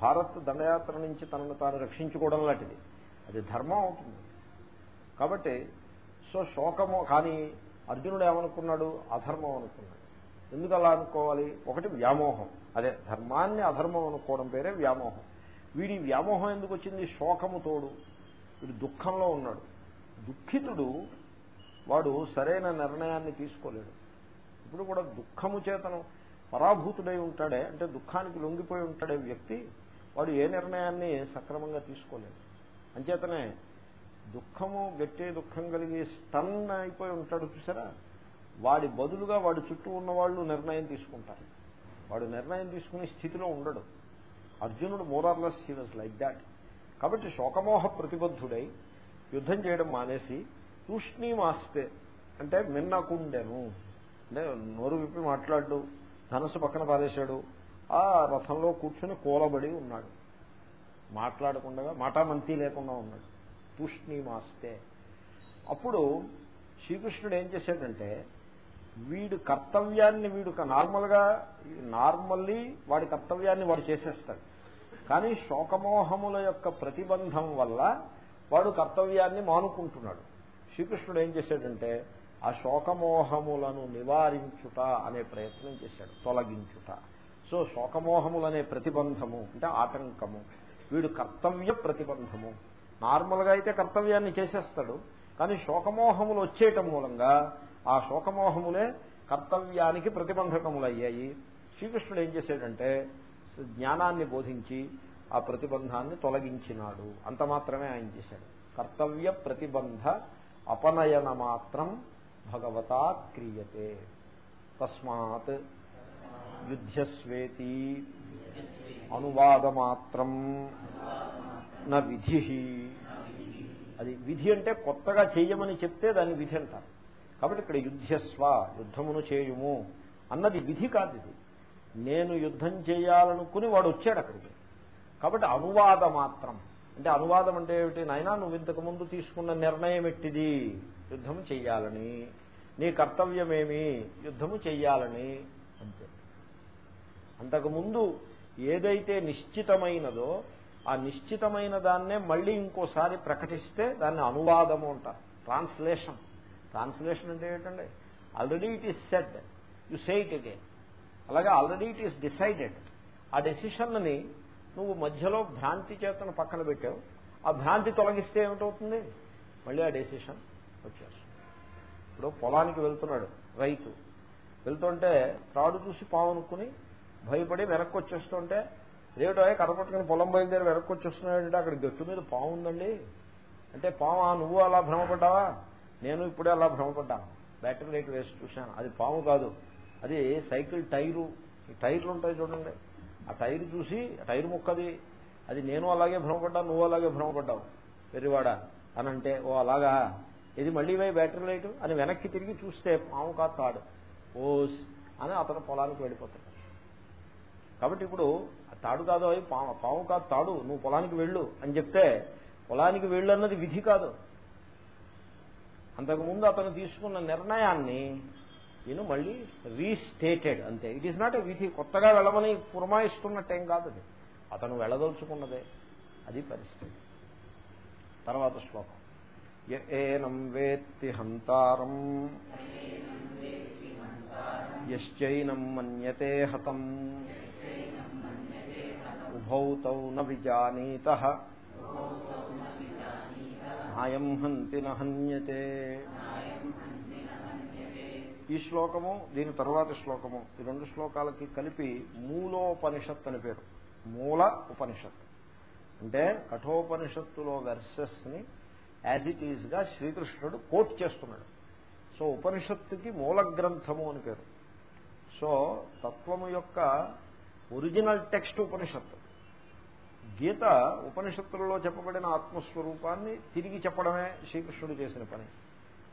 భారత్ దండయాత్ర నుంచి తనను తాను రక్షించుకోవడం లాంటిది. అది ధర్మం అవుతుంది. కాబట్టి సో శోకము కానీ అర్జునుడు ఏమనుకున్నాడు? అధర్మం అనుకున్నాడు. ఎందుకు అలా అనుకోవాలి? ఒకటి వ్యామోహం. అదే ధర్మాన్ని అధర్మం అనుకోవడం పేరే వ్యామోహం. వీడి వ్యామోహం ఎందుకు వచ్చింది? శోకము తోడు. వీడు దుఃఖంలో ఉన్నాడు. దుఃఖితుడు వాడు సరైన నిర్ణయాన్ని తీసుకోలేడు. ఇప్పుడు కూడా దుఃఖము చేతను పరాభూతుడై ఉంటాడే అంటే దుఃఖానికి లొంగిపోయి ఉంటాడే వ్యక్తి వాడు ఏ నిర్ణయాన్ని సక్రమంగా తీసుకోలేడు అంచేతనే దుఃఖము గట్టి దుఃఖం కలిగి స్టన్ అయిపోయి ఉంటాడు చూసారా? వాడి బదులుగా వాడి చుట్టూ ఉన్నవాళ్ళు నిర్ణయం తీసుకుంటారు. వాడు నిర్ణయం తీసుకునే స్థితిలో ఉండడు. అర్జునుడు more or less he was like that కాబట్టి శోకమోహ ప్రతిబద్ధుడై యుద్ధం చేయడం మానేసి తూష్ణీమాస్తే అంటే మిన్నకుండెను అంటే నోరు విప్పి మాట్లాడు ధనస్సు పక్కన పారేశాడు ఆ రథంలో కూర్చుని కూలబడి ఉన్నాడు. మాట్లాడకుండా మాటామంతి లేకుండా ఉన్నాడు. తూష్ణీమాస్తే అప్పుడు శ్రీకృష్ణుడు ఏం చేశాడంటే వీడు కర్తవ్యాన్ని వీడు నార్మల్గా నార్మల్లీ వాడి కర్తవ్యాన్ని వాడు చేసేస్తాడు. కానీ శోకమోహముల యొక్క ప్రతిబంధం వల్ల వాడు కర్తవ్యాన్ని మానుకుంటున్నాడు. శ్రీకృష్ణుడు ఏం చేశాడంటే ఆ శోకమోహములను నివారించుట అనే ప్రయత్నం చేశాడు తొలగించుట. సో శోకమోహములనే ప్రతిబంధము అంటే ఆటంకము. వీడు కర్తవ్య ప్రతిబంధము. నార్మల్గా అయితే కర్తవ్యాన్ని చేసేస్తాడు కానీ శోకమోహములు వచ్చేయటం మూలంగా ఆ శోకమోహములే కర్తవ్యానికి ప్రతిబంధకములయ్యాయి. శ్రీకృష్ణుడు ఏం చేశాడంటే జ్ఞానాన్ని బోధించి ఆ ప్రతిబంధాన్ని తొలగించినాడు. అంత మాత్రమే ఆయన చేశాడు. కర్తవ్య ప్రతిబంధ అపనయన మాత్రం భగవతా క్రియతే. తస్మాత్ యుద్ధస్వేతి అనువాదమాత్రం నా విధి. అది విధి అంటే కొత్తగా చెయ్యమని చెప్తే దాన్ని విధి అంటారు. కాబట్టి ఇక్కడ యుద్ధస్వ యుద్ధమును చేయుము అన్నది విధి కాదు ఇది. నేను యుద్ధం చేయాలనుకుని వాడు వచ్చాడు అక్కడికి. కాబట్టి అనువాద మాత్రం. అంటే అనువాదం అంటే ఏమిటి? నాయనా నువ్వు ఇంతకు ముందు తీసుకున్న నిర్ణయం ఎట్టిది? యుద్ధము చెయ్యాలని. నీ కర్తవ్యమేమి? యుద్ధము చెయ్యాలని అంతే. అంతకుముందు ఏదైతే నిశ్చితమైనదో ఆ నిశ్చితమైన దాన్నే మళ్ళీ ఇంకోసారి ప్రకటిస్తే దాన్ని అనువాదము అంటారు. ట్రాన్స్లేషన్. ట్రాన్స్లేషన్ అంటే ఏంటండి? Already it is said you say it again అలాగే ఆల్రెడీ ఇట్ ఈస్ డిసైడెడ్ ఆ డెసిషన్ని నువ్వు మధ్యలో భ్రాంతి చేతను పక్కన పెట్టావు. ఆ భ్రాంతి తొలగిస్తే ఏమిటవుతుంది? మళ్ళీ ఆ డెసిషన్ వచ్చేస్తుంది. ఇప్పుడు పొలానికి వెళ్తున్నాడు రైతు. వెళ్తుంటే త్రాడు చూసి పాము అనుకుని భయపడి వెనక్కి వచ్చేస్తుంటే ఏమిటో కరపట్టుకుని పొలం బయలుదేరి వెనక్కి వచ్చేస్తున్నాడంటే అక్కడ గట్టు మీద పాము ఉందండి. అంటే పాము నువ్వు అలా భ్రమపడ్డావా? నేను ఇప్పుడే అలా భ్రమపడ్డాను. బ్యాటరీ లైట్ వేసి చూశాను. అది పాము కాదు. అది సైకిల్ టైరు టైర్లు ఉంటాయి చూడండి. ఆ టైర్ చూసి టైర్ ముక్కది. అది నేను అలాగే భ్రమపడ్డా నువ్వు అలాగే భ్రమపడ్డావు. పెరివాడ అని అంటే ఓ అలాగా? ఇది మళ్ళీ వై బ్యాటరీ లైట్ అని వెనక్కి తిరిగి చూస్తే పాము కాదు తాడు. ఓస్ అని అతను పొలానికి వెళ్ళిపోతాడు. కాబట్టి ఇప్పుడు తాడు కాదు అవి పాము. పాము కాదు తాడు. నువ్వు పొలానికి వెళ్ళు అని చెప్తే పొలానికి వెళ్ళు అన్నది విధి కాదు. అంతకుముందు అతను తీసుకున్న నిర్ణయాన్ని నేను మళ్ళీ రీస్టేటెడ్ అంతే. ఇట్ ఈస్ నాట్ ఏ విధి. కొత్తగా వెళ్ళమని పురమాయిస్తున్నట్టేం కాదు అది. అతను వెళ్ళదలుచుకున్నదే. అది పరిస్థితి. తర్వాత శ్లోకం. ఏనం వేత్తి హంతారం. యశ్చైనం మన్యతే హతం. ఉభౌ తౌ న విజానీత. నాయం హంతి నహన్యతే. ఈ శ్లోకము దీని తరువాతి శ్లోకము ఈ రెండు శ్లోకాలకి కలిపి మూలోపనిషత్ అని పేరు. మూల ఉపనిషత్ అంటే కఠోపనిషత్తులో వెర్సెస్ని యాజ్ ఇట్ ఈజ్గా శ్రీకృష్ణుడు కోట్ చేస్తున్నాడు. సో ఉపనిషత్తుకి మూల గ్రంథము అని పేరు. సో తత్వము యొక్క ఒరిజినల్ టెక్స్ట్ ఉపనిషత్తు. గీత ఉపనిషత్తులలో చెప్పబడిన ఆత్మస్వరూపాన్ని తిరిగి చెప్పడమే శ్రీకృష్ణుడు చేసిన పని.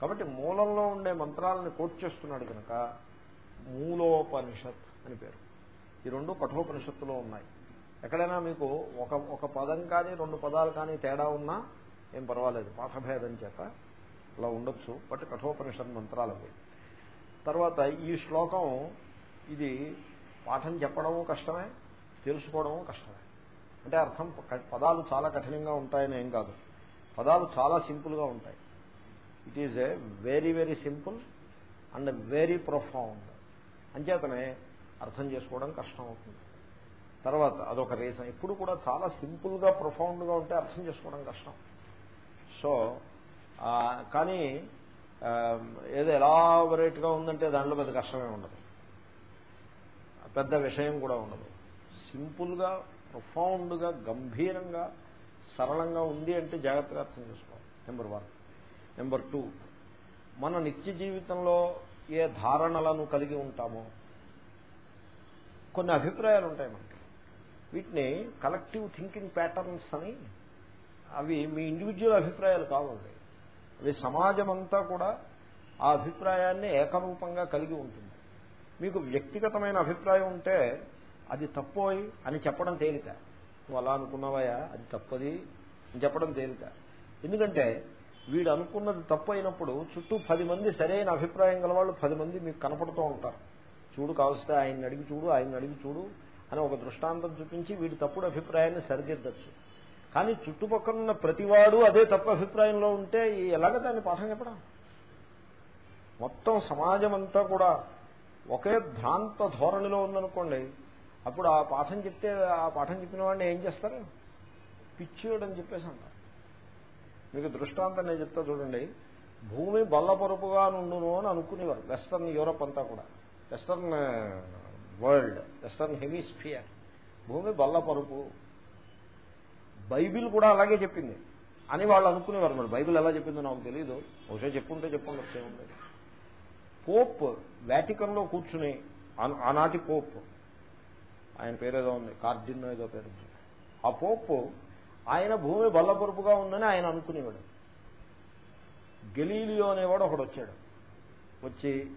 కాబట్టి మూలంలో ఉండే మంత్రాలను కోట్ చేస్తున్నాడు కనుక మూలోపనిషత్ అని పేరు. ఈ రెండు కఠోపనిషత్తులో ఉన్నాయి. ఎక్కడైనా మీకు ఒక ఒక పదం కానీ రెండు పదాలు కానీ తేడా ఉన్నా ఏం పర్వాలేదు పాఠభేదం చేత అలా ఉండొచ్చు. బట్ కఠోపనిషత్ మంత్రాలు తర్వాత ఈ శ్లోకం ఇది పాఠం చెప్పడము కష్టమే తెలుసుకోవడము కష్టమే. అంటే అర్థం పదాలు చాలా కఠినంగా ఉంటాయని ఏం కాదు. పదాలు చాలా సింపుల్గా ఉంటాయి. It is a very very simple and very profound అంచేతనే అర్థం చేసుకోవడం కష్టం అవుతుంది తర్వాత అదొక రీజన్. ఇప్పుడు కూడా చాలా సింపుల్గా ప్రొఫౌండ్గా ఉంటే అర్థం చేసుకోవడం కష్టం. సో కానీ ఏదో ఎలాబరేట్గా ఉందంటే దాంట్లో పెద్ద కష్టమే ఉండదు. పెద్ద విషయం కూడా ఉండదు. సింపుల్గా ప్రొఫౌండ్గా గంభీరంగా సరళంగా ఉంది అంటే జాగ్రత్తగా అర్థం చేసుకోవాలి. నెంబర్ వన్ నెంబర్ టూ మన నిత్య జీవితంలో ఏ ధారణలను కలిగి ఉంటామో కొన్ని అభిప్రాయాలు ఉంటాయి మనకి. వీటిని కలెక్టివ్ థింకింగ్ ప్యాటర్న్స్ అని అవి మీ ఇండివిజువల్ అభిప్రాయాలు కావాలి అవి సమాజం అంతా కూడా ఆ అభిప్రాయాన్ని ఏకరూపంగా కలిగి ఉంటుంది. మీకు వ్యక్తిగతమైన అభిప్రాయం ఉంటే అది తప్పోయి అని చెప్పడం తేలిక. నువ్వు అలా అనుకున్నావయా అది తప్పది అని చెప్పడం తేలిక. ఎందుకంటే వీడు అనుకున్నది తప్పు అయినప్పుడు చుట్టూ పది మంది సరైన అభిప్రాయం గల వాళ్ళు పది మంది మీకు కనపడుతూ ఉంటారు. చూడు కావస్తే ఆయన్ని అడిగి చూడు ఆయన్ని అడిగి చూడు అని ఒక దృష్టాంతం చూపించి వీడి తప్పుడు అభిప్రాయాన్ని సరిదిద్దచ్చు. కానీ చుట్టుపక్కల ఉన్న ప్రతివాడు అదే తప్పు అభిప్రాయంలో ఉంటే ఎలాగ దాన్ని పాఠం చెప్పడం? మొత్తం సమాజం అంతా కూడా ఒకే భ్రాంత ధోరణిలో ఉందనుకోండి అప్పుడు ఆ పాఠం చెప్తే ఆ పాఠం చెప్పిన వాడిని ఏం చేస్తారు? పిచ్చియోడని చెప్పేసి అంటారు. మీకు దృష్టాంతం నేను చెప్తా చూడండి. భూమి బల్లపరుపుగా నుండును అని అనుకునేవారు. వెస్టర్న్ యూరప్ అంతా కూడా. Western world western hemisphere. భూమి బల్లపరుపు. బైబిల్ కూడా అలాగే చెప్పింది. అని వాళ్ళు అనుకునేవారు. మరి బైబిల్ ఎలా చెప్పిందో నాకు తెలియదు బహుశా చెప్పుంటే చెప్పుండొచ్చు ఏముంది పోప్ వ్యాటికన్లో కూర్చుని ఆనాటి పోప్. ఆయన పేరు ఏదో ఉంది కార్డిన్ ఏదో పేరు ఆ పోపు ఆయన భూమి బల్లపరుపుగా ఉందని ఆయన అనుకునేవాడు. గెలీలియో అనేవాడు ఒకడు వచ్చాడు. వచ్చి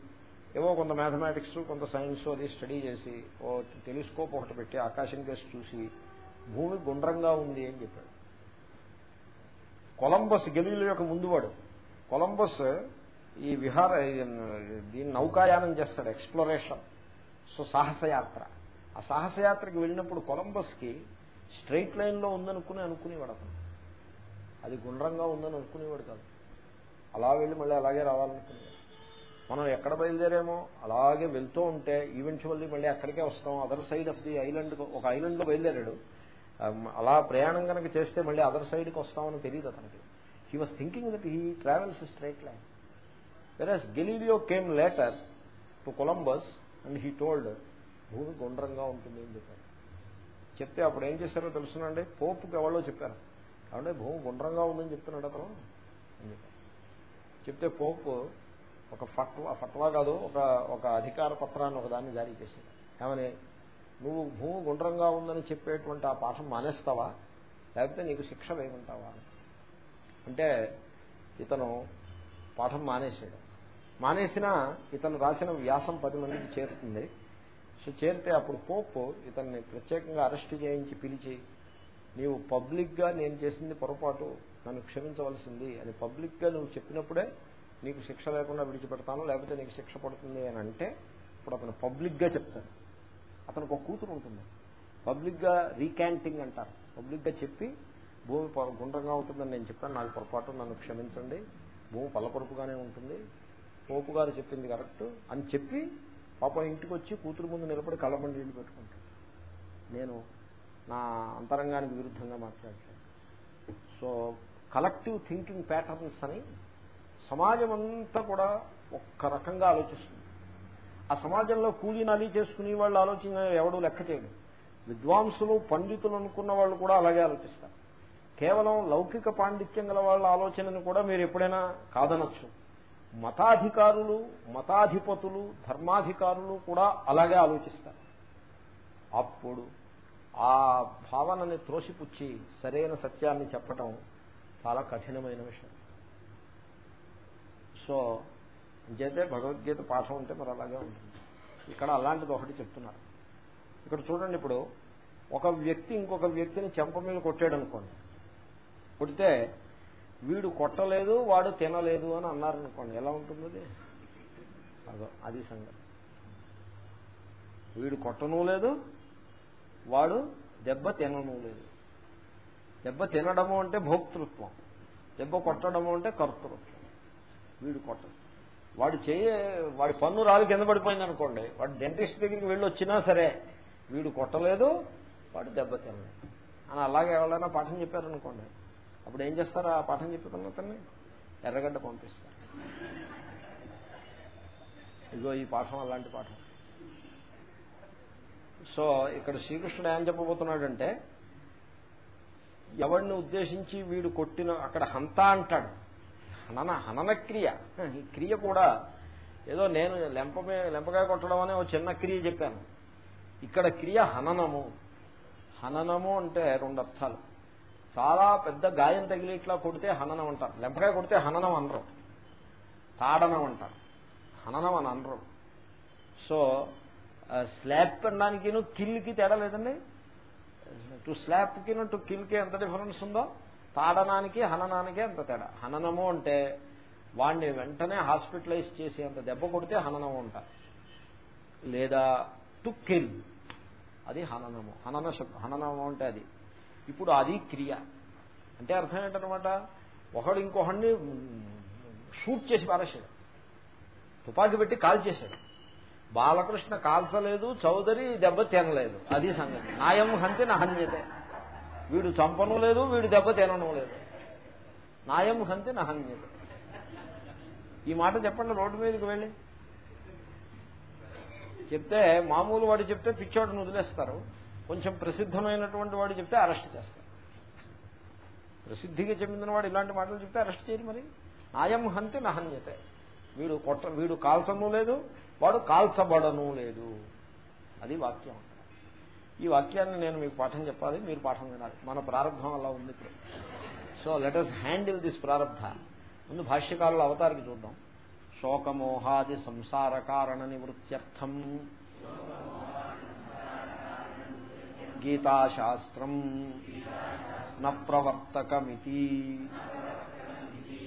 ఏవో కొంత మ్యాథమెటిక్స్ కొంత సైన్స్ అది స్టడీ చేసి ఓ టెలిస్కోప్ ఒకటి పెట్టి ఆకాశం కేసు చూసి భూమి గుండ్రంగా ఉంది అని చెప్పాడు. కొలంబస్ గెలీలు యొక్క ముందువాడు. కొలంబస్ ఈ విహార దీన్ని నౌకాయానం చేస్తాడు ఎక్స్ప్లోరేషన్ సో సాహసయాత్ర. ఆ సాహసయాత్రకి వెళ్ళినప్పుడు కొలంబస్కి స్ట్రైట్ లైన్లో ఉందనుకుని అనుకునేవాడు అతను. అది గుండ్రంగా ఉందని అనుకునేవాడు కాదు. అలా వెళ్ళి మళ్ళీ అలాగే రావాలనుకునేవాడు. మనం ఎక్కడ బయలుదేరామో అలాగే వెళ్తూ ఉంటే ఈవెన్చువల్లీ మళ్ళీ అక్కడికే వస్తాం. Other side of the island ఒక ఐలాండ్లో బయలుదేరాడు. అలా ప్రయాణం కనుక చేస్తే మళ్ళీ అదర్ సైడ్కి వస్తామని తెలియదు అతనికి. He was thinking that he travels straight line versus Galileo came later to Columbus and he told భూమి గుండ్రంగా ఉంటుంది అని చెప్పారు. చెప్తే అప్పుడు ఏం చేశారో తెలుసునండి పోపుకి ఎవరో చెప్పారు. కాబట్టి భూమి గుండ్రంగా ఉందని చెప్తున్నాడు అతను అని చెప్పారు. చెప్తే పోపు ఒక ఫట్వా ఫట్వా కాదు ఒక ఒక అధికార పత్రాన్ని ఒక దాన్ని జారీ చేసింది ఏమని? నువ్వు భూమి గుండ్రంగా ఉందని చెప్పేటువంటి ఆ పాఠం మానేస్తావా? లేకపోతే నీకు శిక్ష వేయమంటావా? అంటే ఇతను పాఠం మానేసాడు మానేసినా ఇతను రాసిన వ్యాసం పది మందికి చేరుతుంది. సో చేరితే అప్పుడు పోప్ ఇతన్ని ప్రత్యేకంగా అరెస్ట్ చేయించి పిలిచి నీవు పబ్లిక్గా నేను చేసింది పొరపాటు నన్ను క్షమించవలసింది. అని పబ్లిక్గా నువ్వు చెప్పినప్పుడే నీకు శిక్ష లేకుండా విడిచిపెడతాను లేకపోతే నీకు శిక్ష పడుతుంది అని అంటే ఇప్పుడు అతను పబ్లిక్గా చెప్తాడు. అతనికి ఒక కూతురు ఉంటుంది. పబ్లిక్గా రీక్యాంటింగ్ అంటారు. పబ్లిక్గా చెప్పి భూమి గుండ్రంగా ఉంటుందని నేను చెప్పాను నాకు పొరపాటు నన్ను క్షమించండి. భూమి పల్లపరుపుగానే ఉంటుంది. పోపు గారు చెప్పింది కరెక్ట్ అని చెప్పి పాపం ఇంటికి వచ్చి కూతురు ముందు నిలబడి కళ్ళబండి నీళ్ళు పెట్టుకుంటాడు నేను నా అంతరంగానికి విరుద్ధంగా మాట్లాడతాను. సో కలెక్టివ్ థింకింగ్ ప్యాటర్న్స్ అని సమాజం అంతా కూడా ఒక్క రకంగా ఆలోచిస్తుంది. ఆ సమాజంలో కూలీ నలీ చేసుకునే వాళ్ళు ఆలోచన ఎవడూ లెక్క చేయడు. విద్వాంసులు పండితులు అనుకున్న వాళ్ళు కూడా అలాగే ఆలోచిస్తారు. కేవలం లౌకిక పాండిత్యం గల వాళ్ళ ఆలోచనను కూడా మీరు ఎప్పుడైనా కాదనొచ్చు. మతాధికారులు మతాధిపతులు ధర్మాధికారులు కూడా అలాగే ఆలోచిస్తారు. అప్పుడు ఆ భావనని త్రోసిపుచ్చి సరైన సత్యాన్ని చెప్పటం చాలా కఠినమైన విషయం. సో ఇంకైతే భగవద్గీత పాఠం ఉంటే మరి అలాగే ఉంటుంది. ఇక్కడ అలాంటిది ఒకటి చెప్తున్నారు. ఇక్కడ చూడండి ఇప్పుడు ఒక వ్యక్తి ఇంకొక వ్యక్తిని చెంప మీద కొట్టాడు అనుకోండి కొడితే వీడు కొట్టలేదు వాడు తినలేదు అని అన్నారనుకోండి ఎలా ఉంటుంది అది? అదో అది సంగతి. వీడు కొట్టను లేదు వాడు దెబ్బ తినను లేదు. దెబ్బ తినడము అంటే భోక్తృత్వం. దెబ్బ కొట్టడము అంటే కర్తృత్వం. వీడు కొట్ట వాడు చేయ వాడి పన్ను రాలు కింద పడిపోయింది అనుకోండి వాడు డెంటిస్ట్ దగ్గరికి వెళ్ళి వచ్చినా సరే వీడు కొట్టలేదు వాడు దెబ్బ తినలేదు. అని అలాగే ఎవరైనా పాఠం చెప్పారనుకోండి అప్పుడు ఏం చేస్తారు? ఆ పాఠం చెప్పుకున్న అతన్ని ఎర్రగడ్డ పంపిస్తారు. ఇదిగో ఈ పాఠం అలాంటి పాఠం. సో ఇక్కడ శ్రీకృష్ణుడు ఏం చెప్పబోతున్నాడంటే ఎవరిని ఉద్దేశించి వీడు కొట్టిన అక్కడ హంత అంటాడు. హనన హనన క్రియ. ఈ క్రియ కూడా ఏదో నేను లెంపమే లెంపకాయ కొట్టడం అనే ఒక చిన్న క్రియ చెప్పాను. ఇక్కడ క్రియ హననము. హననము అంటే రెండు అర్థాలు. చాలా పెద్ద గాయం తగిలి ఇట్లా కొడితే హననం అంటారు. లెంపకాయ కొడితే హననం అనరు. తాడనం అంటారు. హననం అని అనరు. సో స్లాబ్ అనడానికి కిల్కి తేడా లేదండి? టు స్లాబ్కి టు కిల్కి ఎంత డిఫరెన్స్ ఉందో తాడనానికి హననానికి ఎంత తేడా. హననము అంటే వాడిని వెంటనే హాస్పిటలైజ్ చేసి అంత దెబ్బ కొడితే హననము అంటారు. లేదా టు కిల్ అది హననము. హనన హననము అంటే అది. ఇప్పుడు అది క్రియ. అంటే అర్థం ఏంటనమాట ఒకడు ఇంకొకడిని షూట్ చేసి పారేశాడు. తుపాకి పెట్టి కాల్ చేశాడు. బాలకృష్ణ కాల్చలేదు చౌదరి దెబ్బ తినలేదు. అది సంగతి. నాయం హంతి నహన్యతే వీడు చంపను లేదు వీడు దెబ్బ తినను లేదు. నాయం హంతి నహన్యతే ఈ మాట చెప్పండి రోడ్డు మీదకి వెళ్ళి. చెప్తే మామూలు వాడు చెప్తే పిచ్చోడిని వదిలేస్తారు. కొంచెం ప్రసిద్ధమైనటువంటి వాడు చెప్తే అరెస్ట్ చేస్తారు ప్రసిద్ధిగా చెందిన వాడు ఇలాంటి మాటలు చెప్తే అరెస్ట్ చేయరు మరి. నాయం హంతి నహన్యతే. వీడు కొట్ట వీడు కాల్చను లేదు వాడు కాల్చబడను లేదు. అది వాక్యం. ఈ వాక్యాన్ని నేను మీకు పాఠం చెప్పాలి మీరు పాఠం వినాలి. మన ప్రారంభం అలా ఉంది ఇప్పుడు. So let us handle this ప్రారంభ. ముందు భాష్యకారుల అవతారికి చూద్దాం. శోకమోహాది సంసార కారణ నివృత్త్యర్థం. గీతాశాస్త్రం న ప్రవర్తకమితి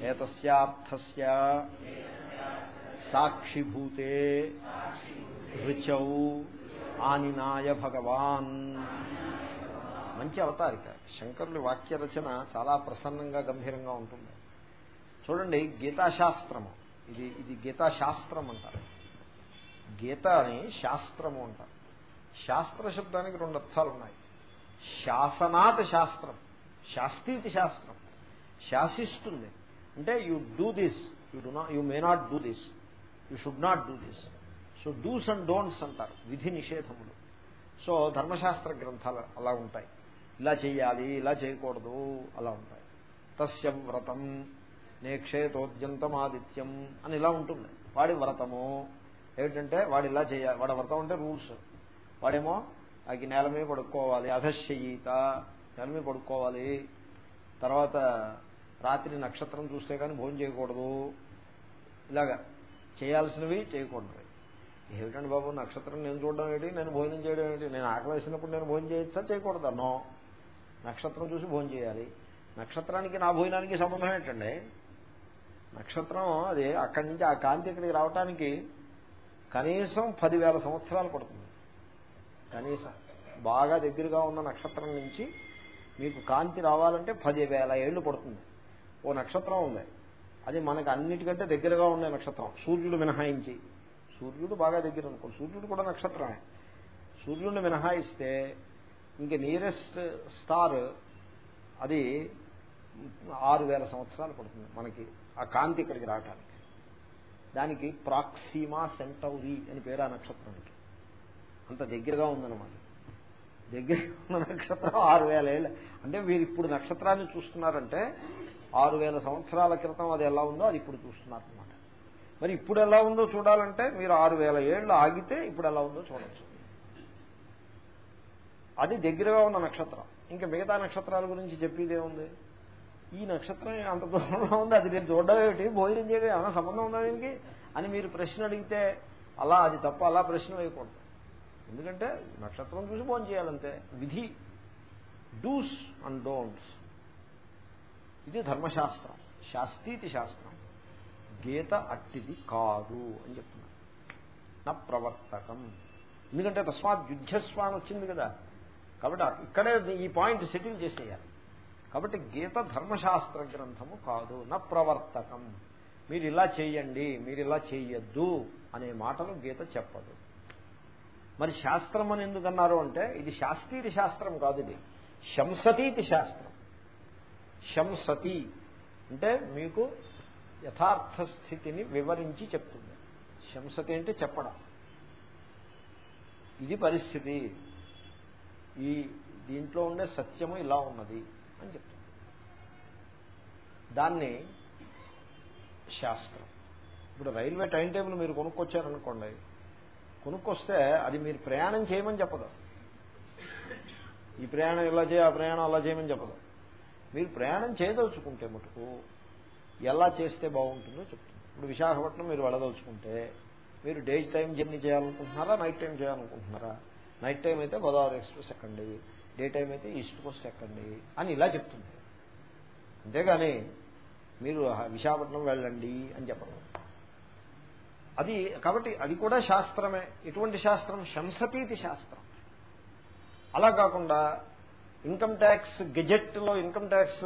ఏతస్యార్థస్య సాక్షిభూతే రుచౌ ఆనినాయ భగవాన్. మంచి అవతారిక. శంకరుల వాక్య రచన చాలా ప్రసన్నంగా గంభీరంగా ఉంటుంది. చూడండి గీతాశాస్త్రము. ఇది ఇది గీతాశాస్త్రం అంటారు. గీత అని శాస్త్రము అంటారు. శాస్త్ర శబ్దానికి రెండు అర్థాలు ఉన్నాయి. శాసనాత్ శాస్త్రం శాస్త్రీతి శాస్త్రం. శాసిస్తుంది. అంటే you do this you do not you may not do this you should not do this so dos and don'ts అంటారు విధి నిషేధములు. సో ధర్మశాస్త్ర గ్రంథాలు అలా ఉంటాయి. ఇలా చేయాలి ఇలా చేయకూడదు అలా ఉంటాయి. తస్య వ్రతం నేక్షేతోద్యంతమాదిత్యం అని ఇలా ఉంటుంది. వాడి వ్రతము ఏమిటంటే వాడు ఇలా చేయాలి వాడి వ్రతం అంటే రూల్స్. వాడేమో అది నేల మీద పడుకోవాలి అధశ్యయీత నేల మీద పడుకోవాలి. తర్వాత రాత్రి నక్షత్రం చూస్తే కానీ భోజనం చేయకూడదు. ఇలాగా చేయాల్సినవి చేయకూడదు. ఏమిటండి బాబు నక్షత్రం నేను చూడడం ఏంటి? నేను భోజనం చేయడం ఏంటి? నేను ఆకలి వేసినప్పుడు నేను భోజనం చేయొచ్చా? చేయకూడదు? అన్నో నక్షత్రం చూసి భోజనం చేయాలి. నక్షత్రానికి నా భోజనానికి సంబంధం ఏంటండి? నక్షత్రం అది అక్కడి నుంచి ఆ కాంతి ఇక్కడికి రావటానికి కనీసం పదివేల సంవత్సరాలు పడుతుంది. కనీసం బాగా దగ్గరగా ఉన్న నక్షత్రం నుంచి మీకు కాంతి రావాలంటే పదివేల ఏళ్ళు పడుతుంది. ఓ నక్షత్రం ఉంది. అది మనకు అన్నిటికంటే దగ్గరగా ఉండే నక్షత్రం. సూర్యుడు మినహాయించి. సూర్యుడు బాగా దగ్గర అనుకో సూర్యుడు కూడా నక్షత్రమే. సూర్యుడిని మినహాయిస్తే ఇంక నియరెస్ట్ స్టార్ అది ఆరు వేల సంవత్సరాలు పడుతుంది మనకి ఆ కాంతి ఇక్కడికి రావటానికి. దానికి ప్రాక్సీమా సెంటౌరీ అని పేరు ఆ నక్షత్రానికి. అంత దగ్గరగా ఉందన్నమాట. దగ్గరగా ఉన్న నక్షత్రం ఆరు వేల ఏళ్ళ. అంటే మీరు ఇప్పుడు నక్షత్రాన్ని చూస్తున్నారంటే ఆరు వేల సంవత్సరాల క్రితం అది ఎలా ఉందో అది ఇప్పుడు చూస్తున్నారు అనమాట మరి ఇప్పుడు ఎలా ఉందో చూడాలంటే మీరు ఆరు వేల ఏళ్ళు ఆగితే ఇప్పుడు ఎలా ఉందో చూడొచ్చు. అది దగ్గరగా ఉన్న నక్షత్రం. ఇంకా మిగతా నక్షత్రాల గురించి చెప్పేదే ఉంది ఈ నక్షత్రం అంత దూరంలో ఉంది అది నేను చూడడం ఏమిటి? భోజనం చేయడం ఏమైనా సంబంధం ఉందా దీనికి? అని మీరు ప్రశ్న అడిగితే అలా అది తప్ప అలా ప్రశ్న వేయకూడదు. ఎందుకంటే నక్షత్రం చూసి భోజనం చేయాలంతే. విధి డూస్ అండ్ డోంట్స్. ఇది ధర్మశాస్త్రం. శాస్త్రీతి శాస్త్రం. గీత అట్టిది కాదు అని చెప్తున్నారు. నా ప్రవర్తకం. ఎందుకంటే తస్మాత్ యుద్ధస్వాన్ వచ్చింది కదా. కాబట్టి ఇక్కడే ఈ పాయింట్ సెటిల్ చేసేయాలి. కాబట్టి గీత ధర్మశాస్త్ర గ్రంథము కాదు. నా ప్రవర్తకం. మీరు ఇలా చేయండి మీరు ఇలా చేయొద్దు అనే మాటలు గీత చెప్పదు. మరి శాస్త్రం అని ఎందుకన్నారు అంటే ఇది శాస్త్రీయ శాస్త్రం కాదు ఇది. శంసతీతి శాస్త్రం. శంసతి అంటే మీకు యథార్థ స్థితిని వివరించి చెప్తుంది. శంసతి అంటే చెప్పడం. ఇది పరిస్థితి. ఈ దీంట్లో ఉండే సత్యము ఇలా ఉన్నది అని చెప్తుంది. దాన్ని శాస్త్రం. ఇప్పుడు రైల్వే టైం టేబుల్ మీరు కొనుక్కొచ్చారనుకోండి కొనుక్కొస్తే అది మీరు ప్రయాణం చేయమని చెప్పదు. ఈ ప్రయాణం ఇలా చేయ ఆ ప్రయాణం అలా చేయమని చెప్పదు. మీరు ప్రయాణం చేయదలుచుకుంటే మటుకు ఎలా చేస్తే బాగుంటుందో చెప్తుంది. ఇప్పుడు విశాఖపట్నం మీరు వెళ్ళదలుచుకుంటే మీరు డే టైం జర్నీ చేయాలనుకుంటున్నారా నైట్ టైం చేయాలనుకుంటున్నారా? నైట్ టైం అయితే గోదావరి ఎక్స్ప్రెస్ ఎక్కండి డే టైం అయితే ఈస్ట్ కోస్ట్ ఎక్కండి అని ఇలా చెప్తుంది. అంతేగాని మీరు విశాఖపట్నం వెళ్ళండి అని చెప్పడం అది కాబట్టి అది కూడా శాస్త్రమే. ఎటువంటి శాస్త్రం శంసతీతి శాస్త్రం. అలా కాకుండా ఇన్కమ్ ట్యాక్స్ గెజెట్లో ఇన్కమ్ ట్యాక్స్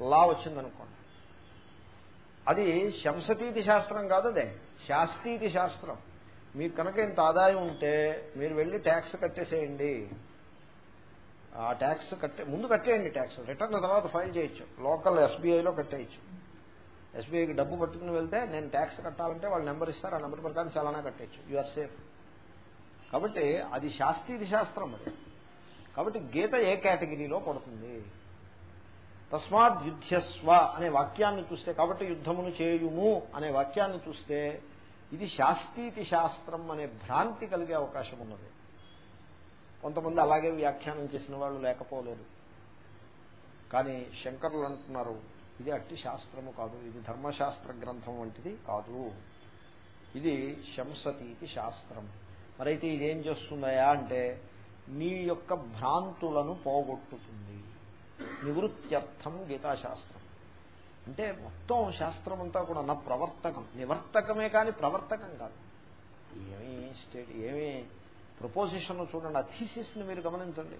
లా వచ్చిందనుకోండి. అది శంసతీతి శాస్త్రం కాదు అదే శాస్త్రీతి శాస్త్రం. మీకు కనుక ఇంత ఆదాయం ఉంటే మీరు వెళ్ళి ట్యాక్స్ కట్టేసేయండి. ఆ ట్యాక్స్ కట్టే ముందు కట్టేయండి ట్యాక్స్. రిటర్న్ తర్వాత ఫైల్ చేయొచ్చు. లోకల్ ఎస్బీఐలో కట్టేయచ్చు. ఎస్బీఐకి డబ్బు పట్టుకుని వెళ్తే నేను ట్యాక్స్ కట్టాలంటే వాళ్ళు నెంబర్ ఇస్తారు ఆ నెంబర్ ప్రకారం చాలానా కట్టచ్చు. యు ఆర్ సేఫ్ కాబట్టి అది శాస్త్రీయ శాస్త్రం అది. కాబట్టి గీత ఏ కేటగిరీలో పడుతుంది? తస్మాత్ యుద్ధస్వ అనే వాక్యాన్ని చూస్తే కాబట్టి యుద్ధమును చేయుము అనే వాక్యాన్ని చూస్తే ఇది శాస్త్రీతి శాస్త్రం అనే భ్రాంతి కలిగే అవకాశం ఉన్నది. కొంతమంది అలాగే వ్యాఖ్యానం చేసిన వాళ్ళు లేకపోలేదు. కానీ శంకరులు అంటున్నారు ఇది అట్టి శాస్త్రము కాదు ఇది ధర్మశాస్త్ర గ్రంథం వంటిది కాదు. ఇది శంసతీతి శాస్త్రం. మరైతే ఇదేం చేస్తున్నాయా అంటే నీ యొక్క భ్రాంతులను పోగొట్టుతుంది. నివృత్త్యర్థం గీతాశాస్త్రం. అంటే మొత్తం శాస్త్రం అంతా కూడా నా ప్రవర్తకం. నివర్తకమే కానీ ప్రవర్తకం కాదు. ఏమీ స్టేట్ ఏమీ ప్రపోజిషన్ చూడండి అథీసిస్ని మీరు గమనించండి.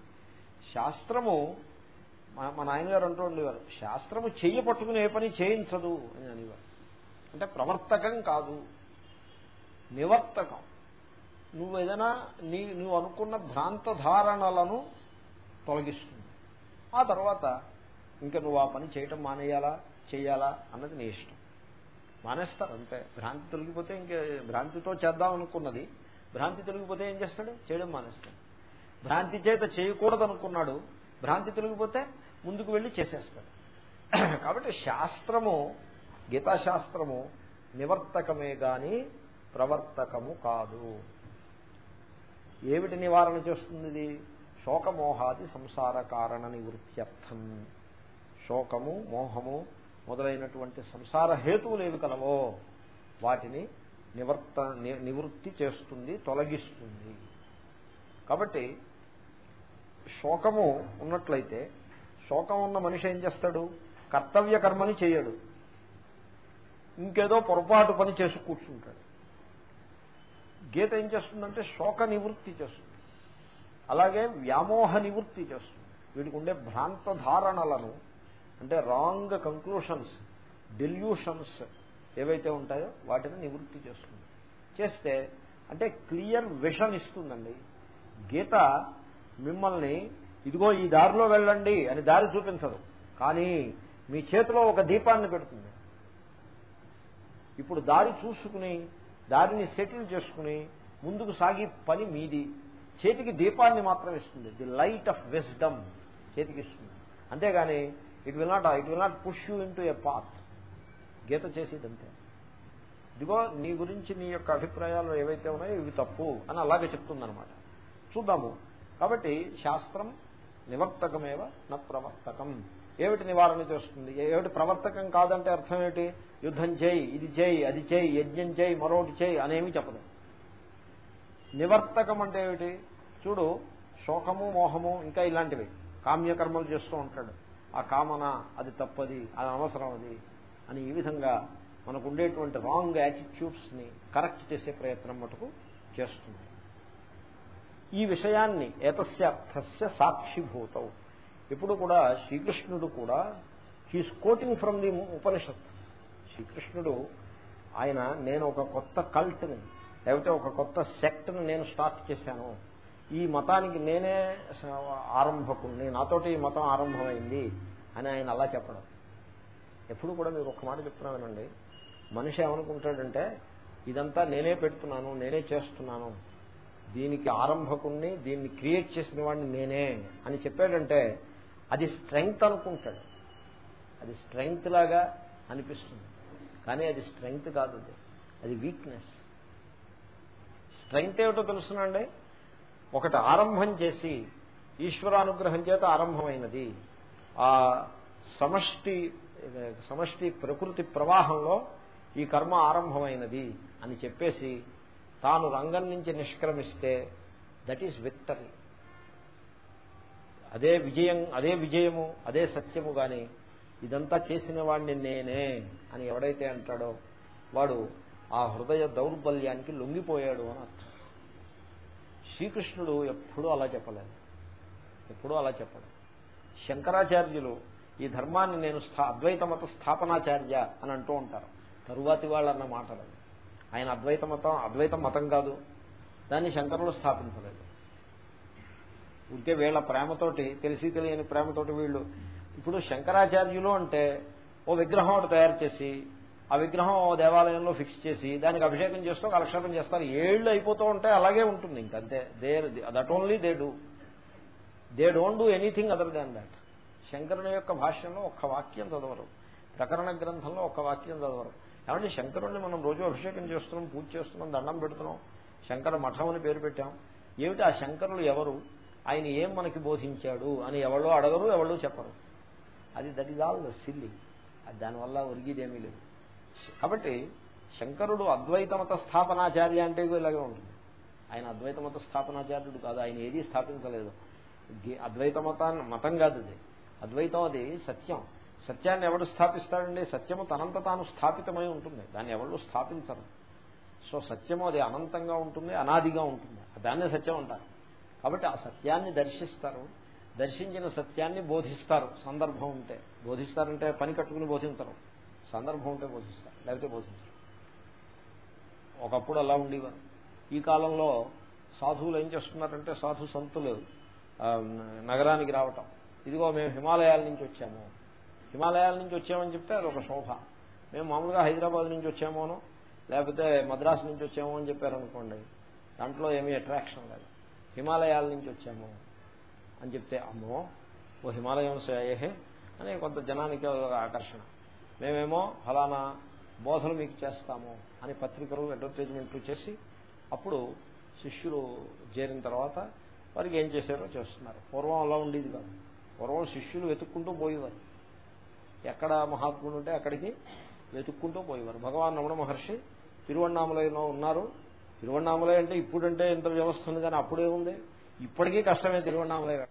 శాస్త్రము మా నాయనగారు అంటూ ఉండేవారు శాస్త్రము చెయ్యి పట్టుకుని ఏ పని చేయించదు అని అనేవారు. అంటే ప్రవర్తకం కాదు నివర్తకం. నువ్వు ఏదైనా నీ నువ్వు అనుకున్న భ్రాంత ధారణలను తొలగిస్తుంది. ఆ తర్వాత ఇంకా నువ్వు ఆ పని చేయటం మానేయాలా చేయాలా అన్నది నీ ఇష్టం. మానేస్తారు అంతే. భ్రాంతి తొలగిపోతే ఇంకే భ్రాంతితో చేద్దాం అనుకున్నది. భ్రాంతి తొలగిపోతే ఏం చేస్తాడు? చేయడం మానేస్తాడు. భ్రాంతి చేత చేయకూడదు అనుకున్నాడు భ్రాంతి తొలగిపోతే ముందుకు వెళ్ళి చేసేస్తాడు. కాబట్టి శాస్త్రము గీతాశాస్త్రము నివర్తకమే గాని ప్రవర్తకము కాదు. ఏమిటి నివారణ చేస్తుంది శోకమోహాది సంసార కారణ నివృత్త్యర్థం. శోకము మోహము మొదలైనటువంటి సంసార హేతువులు ఏవి కలవో వాటిని నివర్త నివృత్తి చేస్తుంది తొలగిస్తుంది. కాబట్టి శోకము ఉన్నట్లయితే శోకం ఉన్న మనిషి ఏం చేస్తాడు? కర్తవ్య కర్మని చేయడు. ఇంకేదో పొరపాటు పని చేసి కూర్చుంటాడు. గీత ఏం చేస్తుందంటే శోక నివృత్తి చేస్తుంది. అలాగే వ్యామోహ నివృత్తి చేస్తుంది. వీడికి ఉండే భ్రాంత ధారణలను అంటే రాంగ్ కంక్లూషన్స్ డెల్యూషన్స్ ఏవైతే ఉంటాయో వాటిని నివృత్తి చేస్తుంది. చేస్తే అంటే క్లియర్ విషన్ ఇస్తుందండి. గీత మిమ్మల్ని ఇదిగో ఈ దారిలో వెళ్ళండి అని దారి చూపించదు. కానీ మీ చేతిలో ఒక దీపాన్ని పెడుతుంది. ఇప్పుడు దారి చూసుకుని దారిని సెటిల్ చేసుకుని ముందుకు సాగి పని మీది. చేతికి దీపాన్ని మాత్రం ఇస్తుంది. ది లైట్ ఆఫ్ విజ్డమ్ చేతికి ఇస్తుంది. అంతేగాని it will not it will not push you into a path. Gita చేసేదంతే. ఇదిగో నీ గురించి నీ యొక్క అభిప్రాయాలు ఏవైతే ఉన్నాయో ఇవి తప్పు అని అలాగే చెప్తుందనమాట చూద్దాము. కాబట్టి శాస్త్రం నివర్తకమేవ న ప్రవర్తకం. ఏమిటి నివారణ చేస్తుంది? ఏమిటి ప్రవర్తకం కాదంటే అర్థం ఏమిటి? యుద్ధం చేయి ఇది చేయి అది చేయి యజ్ఞం చేయి మరొకటి చేయి అనేమి చెప్పదు. నివర్తకం అంటే ఏమిటి? చూడు శోకము మోహము ఇంకా ఇలాంటివి. కామ్యకర్మలు చేస్తూ ఉంటాడు. ఆ కామన అది తప్పది అది అవసరం అది అని ఈ విధంగా మనకు ఉండేటువంటి రాంగ్ యాటిట్యూడ్స్ని కరెక్ట్ చేసే ప్రయత్నం మటుకు చేస్తుంది. ఈ విషయాన్ని ఏతస్యార్థస్య సాక్షిభూతం. ఇప్పుడు కూడా శ్రీకృష్ణుడు కూడా he's quoting from the Upanishad శ్రీకృష్ణుడు ఆయన నేను ఒక కొత్త కల్ట్ని లేకపోతే ఒక కొత్త సెక్ట్ని నేను స్టార్ట్ చేశాను. ఈ మతానికి నేనే ఆరంభకుణ్ణి నాతోటి ఈ మతం ఆరంభమైంది అని ఆయన అలా చెప్పడం. ఎప్పుడు కూడా మీరు ఒక మాట చెప్తున్నానండి మనిషి ఏమనుకుంటాడంటే ఇదంతా నేనే పెడుతున్నాను నేనే చేస్తున్నాను. దీనికి ఆరంభకుణ్ణి దీన్ని క్రియేట్ చేసిన వాడిని నేనే అని చెప్పాడంటే అది స్ట్రెంగ్త్ అనుకుంటాడు. అది స్ట్రెంగ్త్ లాగా అనిపిస్తుంది. కానీ అది స్ట్రెంగ్త్ కాదు అది. అది వీక్నెస్. స్ట్రెంగ్త్ ఏమిటో తెలుసునండి? ఒకటి ఆరంభం చేసి ఈశ్వరానుగ్రహం చేత ఆరంభమైనది. ఆ సమష్టి సమష్టి ప్రకృతి ప్రవాహంలో ఈ కర్మ ఆరంభమైనది అని చెప్పేసి తాను రంగం నుంచి నిష్క్రమిస్తే దట్ ఈస్ విక్టరీ అదే విజయం అదే విజయము అదే సత్యము గాని ఇదంతా చేసిన వాడిని నేనే అని ఎవడైతే అంటాడో వాడు ఆ హృదయ దౌర్బల్యానికి లొంగిపోయాడు అని అర్థం. శ్రీకృష్ణుడు ఎప్పుడూ అలా చెప్పలేదు. ఎప్పుడూ అలా చెప్పడు. శంకరాచార్యులు ఈ ధర్మాన్ని నేను అద్వైత మత స్థాపనాచార్య అని అంటూ ఉంటారు. తరువాతి వాళ్ళన్న మాటలు. ఆయన అద్వైత మతం అద్వైత మతం కాదు. దాన్ని శంకరులు స్థాపించలేదు. ఉంటే వీళ్ళ ప్రేమతోటి తెలిసి తెలియని ప్రేమతోటి వీళ్ళు. ఇప్పుడు శంకరాచార్యులు అంటే ఓ విగ్రహం ఒకటి తయారు చేసి ఆ విగ్రహం దేవాలయంలో ఫిక్స్ చేసి దానికి అభిషేకం చేస్తూ కలక్షేపం చేస్తారు. ఏళ్ళు అయిపోతూ ఉంటే అలాగే ఉంటుంది ఇంకంతే they that only they do they don't do anything other than that శంకరుని యొక్క భాష్యంలో ఒక్క వాక్యం చదవరు. ప్రకరణ గ్రంథంలో ఒక్క వాక్యం చదవరు. ఏమంటే శంకరుణ్ణి మనం రోజు అభిషేకం చేస్తున్నాం పూజ చేస్తున్నాం దండం పెడుతున్నాం. శంకర మఠం అని పేరు పెట్టాం. ఏమిటి ఆ శంకరులు ఎవరు? ఆయన ఏం మనకి బోధించాడు అని ఎవరో అడగరు ఎవరో చెప్పరు. అది దట్ ఈజ్ ఆల్ సిల్లి. దానివల్ల ఒరిగిదేమీ లేదు. కాబట్టి శంకరుడు అద్వైతమత స్థాపనాచార్య అంటే ఇలాగే ఉంటుంది. ఆయన అద్వైతమత స్థాపనాచార్యుడు కాదు ఆయన ఏదీ స్థాపించలేదు. అద్వైత మతాన్ని మతం కాదు అది. అద్వైతం అది సత్యం. సత్యాన్ని ఎవడు స్థాపిస్తాడండి? సత్యము తనంత తాను స్థాపితమై ఉంటుంది. దాన్ని ఎవరు స్థాపించరు. సో సత్యము అది అనంతంగా ఉంటుంది అనాదిగా ఉంటుంది. దాన్నే సత్యం అంటారు. కాబట్టి ఆ సత్యాన్ని దర్శిస్తారు. దర్శించిన సత్యాన్ని బోధిస్తారు. సందర్భం ఉంటే బోధిస్తారంటే పని కట్టుకుని బోధించరు. సందర్భం ఉంటే బోధిస్తారు లేకపోతే బోధించరు. ఒకప్పుడు అలా ఉండేవారు. ఈ కాలంలో సాధువులు ఏం చేస్తున్నారంటే సాధు సంతులు నగరానికి రావటం. ఇదిగో మేము హిమాలయాల నుంచి వచ్చాము. హిమాలయాల నుంచి వచ్చామని చెప్తే అది ఒక శోభ. మేము మామూలుగా హైదరాబాద్ నుంచి వచ్చామోనో లేకపోతే మద్రాసు నుంచి వచ్చామో అని చెప్పారనుకోండి దాంట్లో ఏమీ అట్రాక్షన్ లేదు. హిమాలయాల నుంచి వచ్చాము అని చెప్తే అమ్మో ఓ హిమాలయం సేయహే అని కొంత జనానికి ఆకర్షణ. మేమేమో ఫలానా బోధలు మీకు చేస్తాము అని పత్రికలు అడ్వర్టైజ్మెంట్లు చేసి అప్పుడు శిష్యులు చేరిన తర్వాత వారికి ఏం చేశారో చేస్తున్నారు. పూర్వం అలా ఉండేది కాదు. పూర్వం శిష్యులు వెతుక్కుంటూ పోయేవారు. ఎక్కడ మహాత్ముడు ఉంటే అక్కడికి వెతుక్కుంటూ పోయేవారు. భగవాన్ రమణ మహర్షి తిరువణామలయంలో ఉన్నారు. తిరువణామలయం అంటే ఇప్పుడంటే ఇంత వ్యవస్థ ఉంది కానీ అప్పుడే ఉంది. ఇప్పటికీ కష్టమే తిరువణామలయం